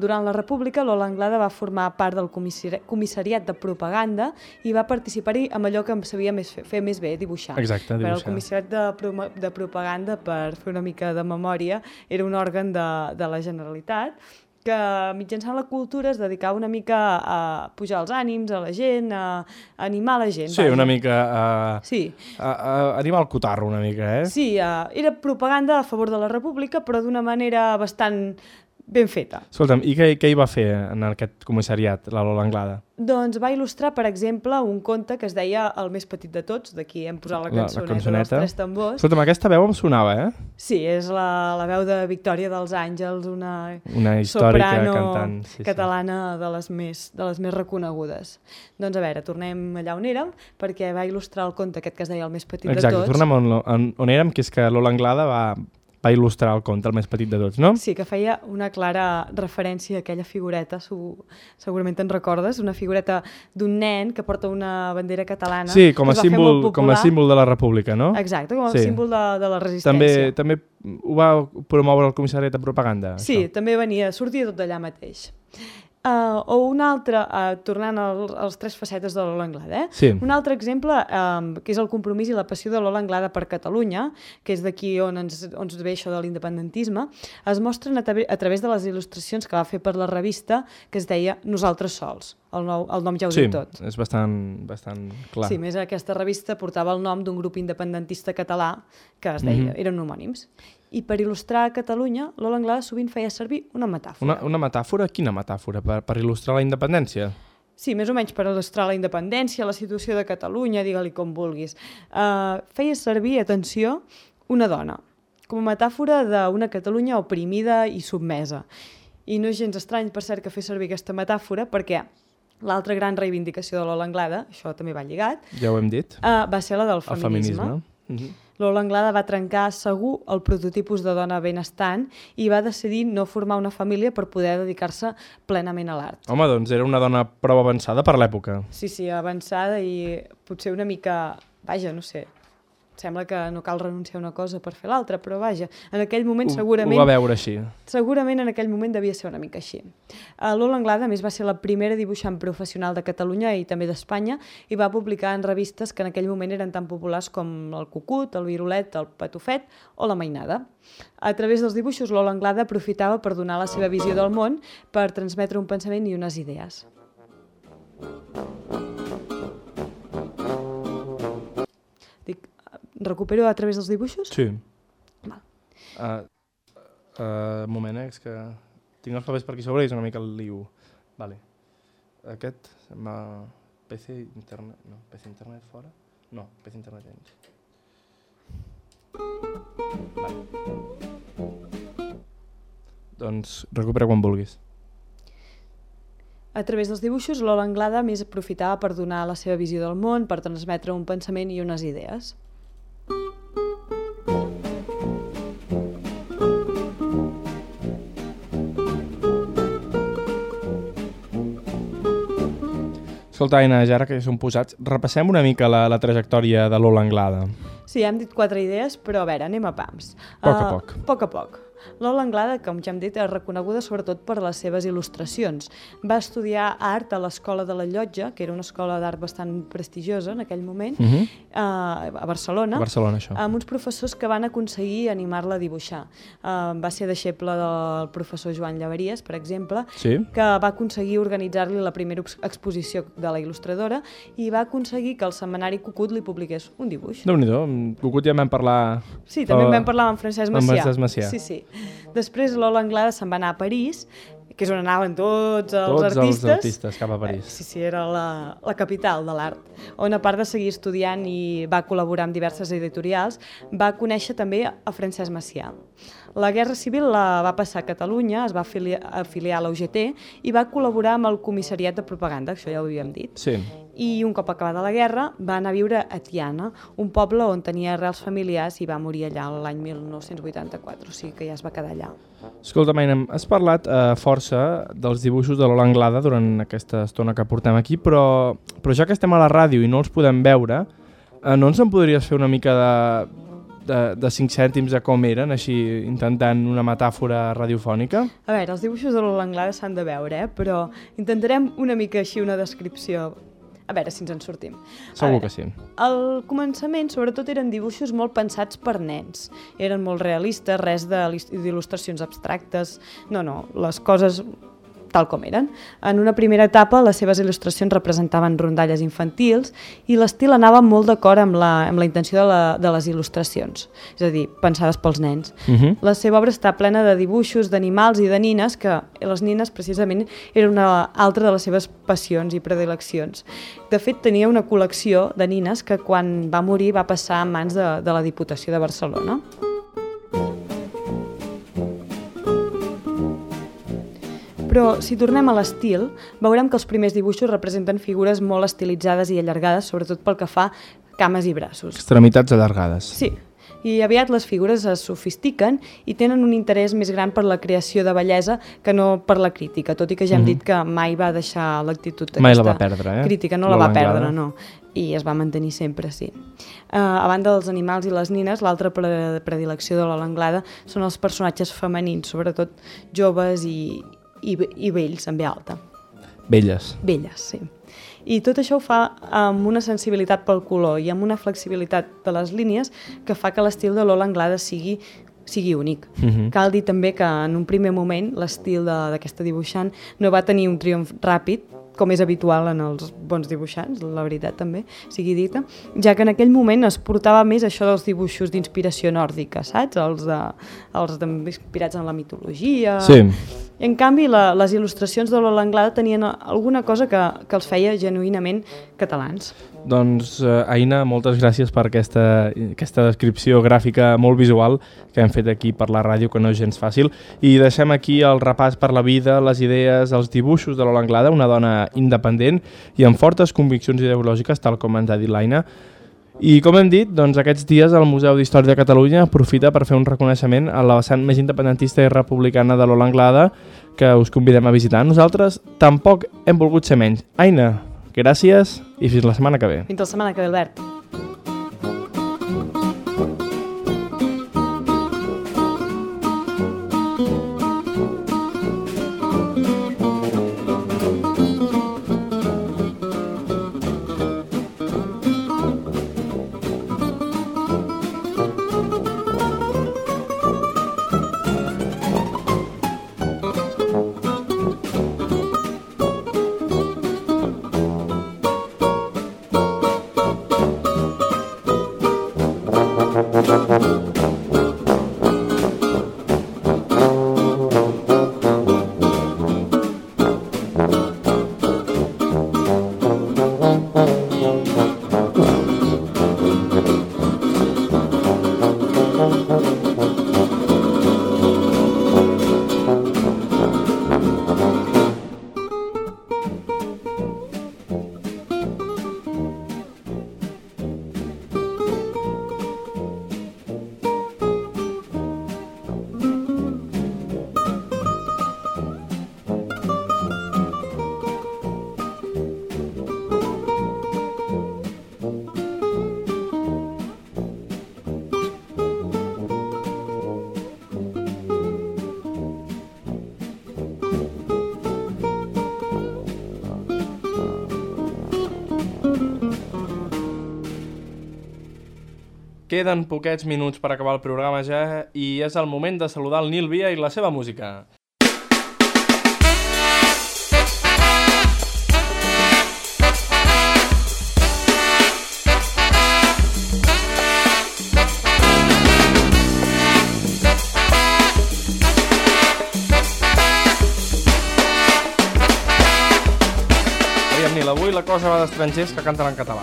Durant la república, Lola Anglada va formar part del comissari comissariat de propaganda i va participar-hi amb allò que em sabia més fer, fer més bé, dibuixar. Exacte, Per el dibuixar. comissariat de, pro de propaganda, per fer una mica de memòria, era un òrgan de, de la Generalitat que mitjançant la cultura es dedicava una mica a pujar els ànims a la gent, a, a animar la gent. Sí, vaja. una mica... Uh, Sí. uh, uh, animar el cotarro una mica, eh? Sí, uh, era propaganda a favor de la república, però d'una manera bastant ben feta. Escolta'm, i què, què hi va fer en aquest comissariat, la Lola Anglada? Doncs va il·lustrar, per exemple, un conte que es deia El més petit de tots, d'aquí hem posat la La- la cançoneta, cançoneta. dels tres tambors. Escolta'm, aquesta veu em sonava, eh? Sí, és la, la veu de Victòria dels Àngels, una, Una històrica soprano cantant, sí, sí. catalana de les, més, de les més reconegudes. Doncs a veure, tornem allà on érem, perquè va il·lustrar el conte aquest que es deia El més petit Exacte, de tots. tornem on, on, on érem, que és que Lola Anglada va, va il·lustrar el conte, el més petit de tots, no? Sí, que feia una clara referència a aquella figureta, su, segurament te'n recordes, una figureta d'un nen que porta una bandera catalana. Sí, com a, símbol, com a símbol de la república, no? Exacte, com a Sí. símbol de, de la També, resistència. també ho va promoure el comissariat de propaganda, Sí, això? també venia, sortia tot d'allà mateix. Uh, o un altre, uh, tornant al, als tres facetes de Lola Anglada, eh? Sí. un altre exemple, um, que és el compromís i la passió de Lola Anglada per Catalunya, que és d'aquí on ens, on ens ve això de l'independentisme, es mostren a, a través de les il·lustracions que va fer per la revista que es deia Nosaltres sols. El, nou, el nom ja ho Sí, diu tot. és bastant, bastant clar. Sí, més aquesta revista portava el nom d'un grup independentista català que es deia, Mhm. eren homònims. I per il·lustrar a Catalunya, Lola Anglada sovint feia servir una metàfora. Una, una metàfora? Quina metàfora? Per, per il·lustrar la independència? Sí, més o menys per il·lustrar la independència, la situació de Catalunya, digue-li com vulguis. Uh, feia servir, atenció, una dona, com a metàfora d'una Catalunya oprimida i submesa. I no és gens estrany, per cert, que fes servir aquesta metàfora, perquè l'altra gran reivindicació de Lola Anglada, això també va lligat, Ja ho hem dit. uh, va ser la del El feminisme. Mhm. Lola Anglada va trencar segur el prototipus de dona benestant i va decidir no formar una família per poder dedicar-se plenament a l'art. Home, doncs era una dona prou avançada per l'època. Sí, sí, avançada i potser una mica... Vaja, no sé, sembla que no cal renunciar a una cosa per fer l'altra, però vaja, en aquell moment Ho, segurament... ho va veure així. Segurament en aquell moment devia ser una mica així. Uh, Lola Anglada, a més, va ser la primera dibuixant professional de Catalunya i també d'Espanya i va publicar en revistes que en aquell moment eren tan populars com el Cucut, el Virolet, el Patufet o la Mainada. A través dels dibuixos, Lola Anglada aprofitava per donar la seva visió del món, per transmetre un pensament i unes idees. Dic, recupero a través dels dibuixos? Sí. Val. Uh, uh, un moment, eh? És que tinc els papers per aquí sobre i és una mica el liu. Vale. Aquest sembla PC internet... No, PC internet fora? No, PC internet dins. Vale. Doncs recupera quan vulguis. A través dels dibuixos, Lola Anglada més aprofitava per donar la seva visió del món, per transmetre un pensament i unes idees. Escolta, Aina, ja ara que ja som posats, repassem una mica la, la trajectòria de Lola Anglada. Sí, hem dit quatre idees, però a veure, anem a pams. Poc a Uh, poc. Poc a poc. Lola Anglada, com ja hem dit, és reconeguda sobretot per les seves il·lustracions. Va estudiar art a l'Escola de la Llotja, que era una escola d'art bastant prestigiosa en aquell moment, Mhm. eh, a Barcelona, A Barcelona, això. amb uns professors que van aconseguir animar-la a dibuixar. Eh, va ser deixeble del professor Joan Llavaries, per exemple, Sí. que va aconseguir organitzar-li la primera ex- exposició de la il·lustradora i va aconseguir que el setmanari Cucut li publiqués un dibuix. Déu-n'hi-do, amb Cucut ja en vam parlar... Sí, també en vam parlar amb Francesc amb Macià. Francesc Macià. Sí, sí. Després Lola Anglada se'n va anar a París, que és on anaven tots els Tots artistes. els artistes cap a París. Eh, sí, sí, era la, la capital de l'art, on a part de seguir estudiant i va col·laborar amb diverses editorials, va conèixer també a Francesc Macià. La Guerra Civil la va passar a Catalunya, es va afiliar, afiliar a la UGT i va col·laborar amb el Comissariat de Propaganda, això ja ho havíem dit. Sí. I un cop acabada la guerra va anar a viure a Tiana, un poble on tenia arrels familiars i va morir allà l'any 1984, o sigui que ja es va quedar allà. Escolta, Maina, has parlat eh, força dels dibuixos de Lola Anglada durant aquesta estona que portem aquí, però, però ja que estem a la ràdio i no els podem veure, eh, no ens en podries fer una mica de, de, de 5 cèntims de com eren, així intentant una metàfora radiofònica? A veure, els dibuixos de Lola Anglada s'han de veure, eh? però intentarem una mica així una descripció. A veure si ens en sortim. Segur veure, que sí. Al començament, sobretot, eren dibuixos molt pensats per nens. Eren molt realistes, res d'il·lustracions abstractes. No, no, les coses tal com eren. En una primera etapa, les seves il·lustracions representaven rondalles infantils i l'estil anava molt d'acord amb, la, amb la intenció de, la, de les il·lustracions, és a dir, pensades pels nens. Mhm. La seva obra està plena de dibuixos d'animals i de nines, que les nines precisament era una altra de les seves passions i predileccions. De fet, tenia una col·lecció de nines que quan va morir va passar a mans de, de la Diputació de Barcelona. Però si tornem a l'estil, veurem que els primers dibuixos representen figures molt estilitzades i allargades, sobretot pel que fa cames i braços. Extremitats allargades. Sí, i aviat les figures es sofistiquen i tenen un interès més gran per la creació de bellesa que no per la crítica, tot i que ja hem Mhm. dit que mai va deixar l'actitud Mai la aquesta va perdre, eh? Crítica, no la Lola va perdre, no. I es va mantenir sempre, sí. Uh, a banda dels animals i les nines, l'altra pre predilecció de Lola Anglada són els personatges femenins, sobretot joves i, i, i vells, amb ve alta. Velles. Velles, sí. I tot això ho fa amb una sensibilitat pel color i amb una flexibilitat de les línies que fa que l'estil de Lola Anglada sigui sigui únic. Mhm. Cal dir també que en un primer moment l'estil d'aquesta dibuixant no va tenir un triomf ràpid, com és habitual en els bons dibuixants, la veritat també, sigui dita, ja que en aquell moment es portava més això dels dibuixos d'inspiració nòrdica, saps? Els, de, els de, inspirats en la mitologia... Sí. I en canvi, la, les il·lustracions de Lola Anglada tenien alguna cosa que, que els feia genuïnament catalans. Doncs, eh, Aina, moltes gràcies per aquesta, aquesta descripció gràfica molt visual que hem fet aquí per la ràdio, que no és gens fàcil. I deixem aquí el repàs per la vida, les idees, els dibuixos de Lola Anglada, una dona independent i amb fortes conviccions ideològiques, tal com ens ha dit l'Aina. I com hem dit, doncs aquests dies el Museu d'Història de Catalunya aprofita per fer un reconeixement a la vessant més independentista i republicana de Lola Anglada que us convidem a visitar. Nosaltres tampoc hem volgut ser menys. Aina, gràcies i fins la setmana que ve. Fins la setmana que ve, Albert. Queden poquets minuts per acabar el programa ja i és el moment de saludar el Nil Via i la seva música. Avui la cosa va d'estrangers que canten en català.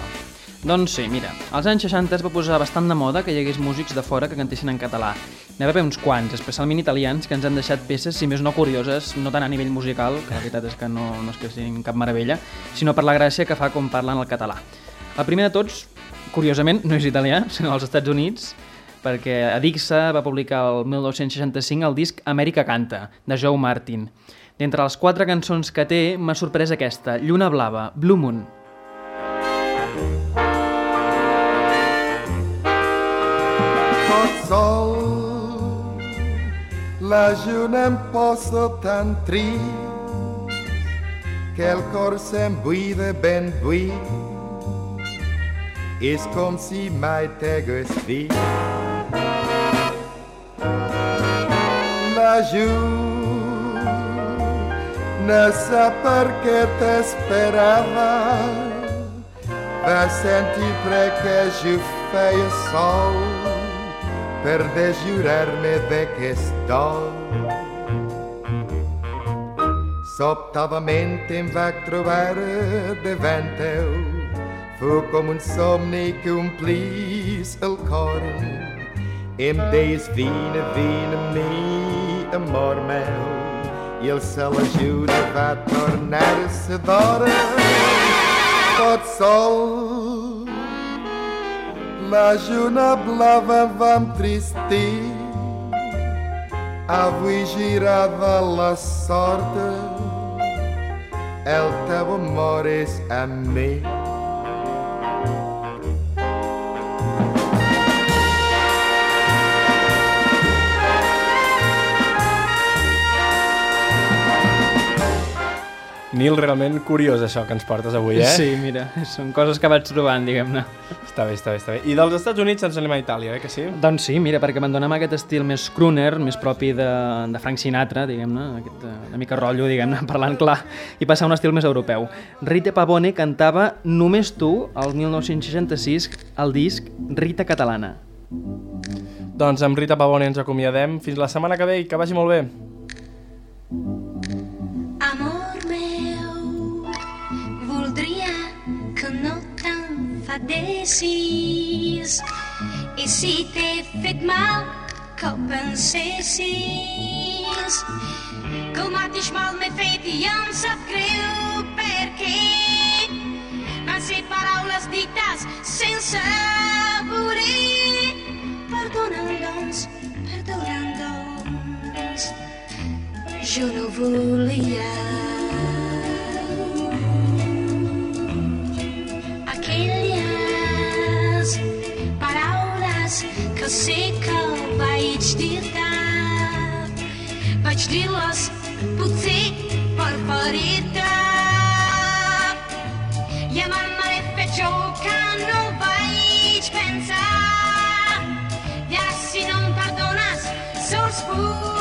Doncs sí, mira, als anys 60 es va posar bastant de moda que hi hagués músics de fora que cantessin en català. N'hi va haver uns quants, especialment italians, que ens han deixat peces, si més no curioses, no tant a nivell musical, que la veritat és que no, no és que siguin cap meravella, sinó per la gràcia que fa com parlen el català. El primer de tots, curiosament, no és italià, sinó als Estats Units, perquè Adixa va publicar el 1965 el disc Amèrica Canta, de Joe Martin. D'entre les quatre cançons que té, m'ha sorprès aquesta, Lluna Blava, Blue Moon. Sol, la lluna em posa tan trist que el cor se'm buida ben buit. És com si mai t'hagués vist. La lluna sap per què t'esperava va sentir perquè jo feia sol per desjurar-me d'aquest dol. Sobtadament em vaig trobar davant teu, fou com un somni que omplís el cor. Em deies vine, vine a mi, amor meu, i el cel ajuda va tornar-se d'hora. Tot sol, la lluna blava va entristir, avui girava la sort, el teu amor és. Nil, realment curiós això que ens portes avui, eh? Sí, mira, són coses que vaig trobant, diguem-ne. Està bé, està bé, està bé. I dels Estats Units ens anem a Itàlia, eh, que sí? Doncs sí, mira, perquè abandonem aquest estil més crooner, més propi de, de Frank Sinatra, diguem-ne, aquest, eh, una mica rotllo, diguem-ne, parlant clar, i passar a un estil més europeu. Rita Pavone cantava Només tu, el 1966, al disc Rita Catalana. Doncs amb Rita Pavone ens acomiadem. Fins la setmana que ve i que vagi molt bé. T'enfadessis i si t'he fet mal que ho pensessis. Que el mateix mal m'he fet i em sap greu perquè van ser paraules dites sense voler. Perdona'm doncs, perdona'm doncs. Jo no volia aquelles paraules que sé que vaig dir-te vaig dir-les potser per ferir-te i amb el m'he fet jo que no vaig pensar i ara si no em perdones sols puc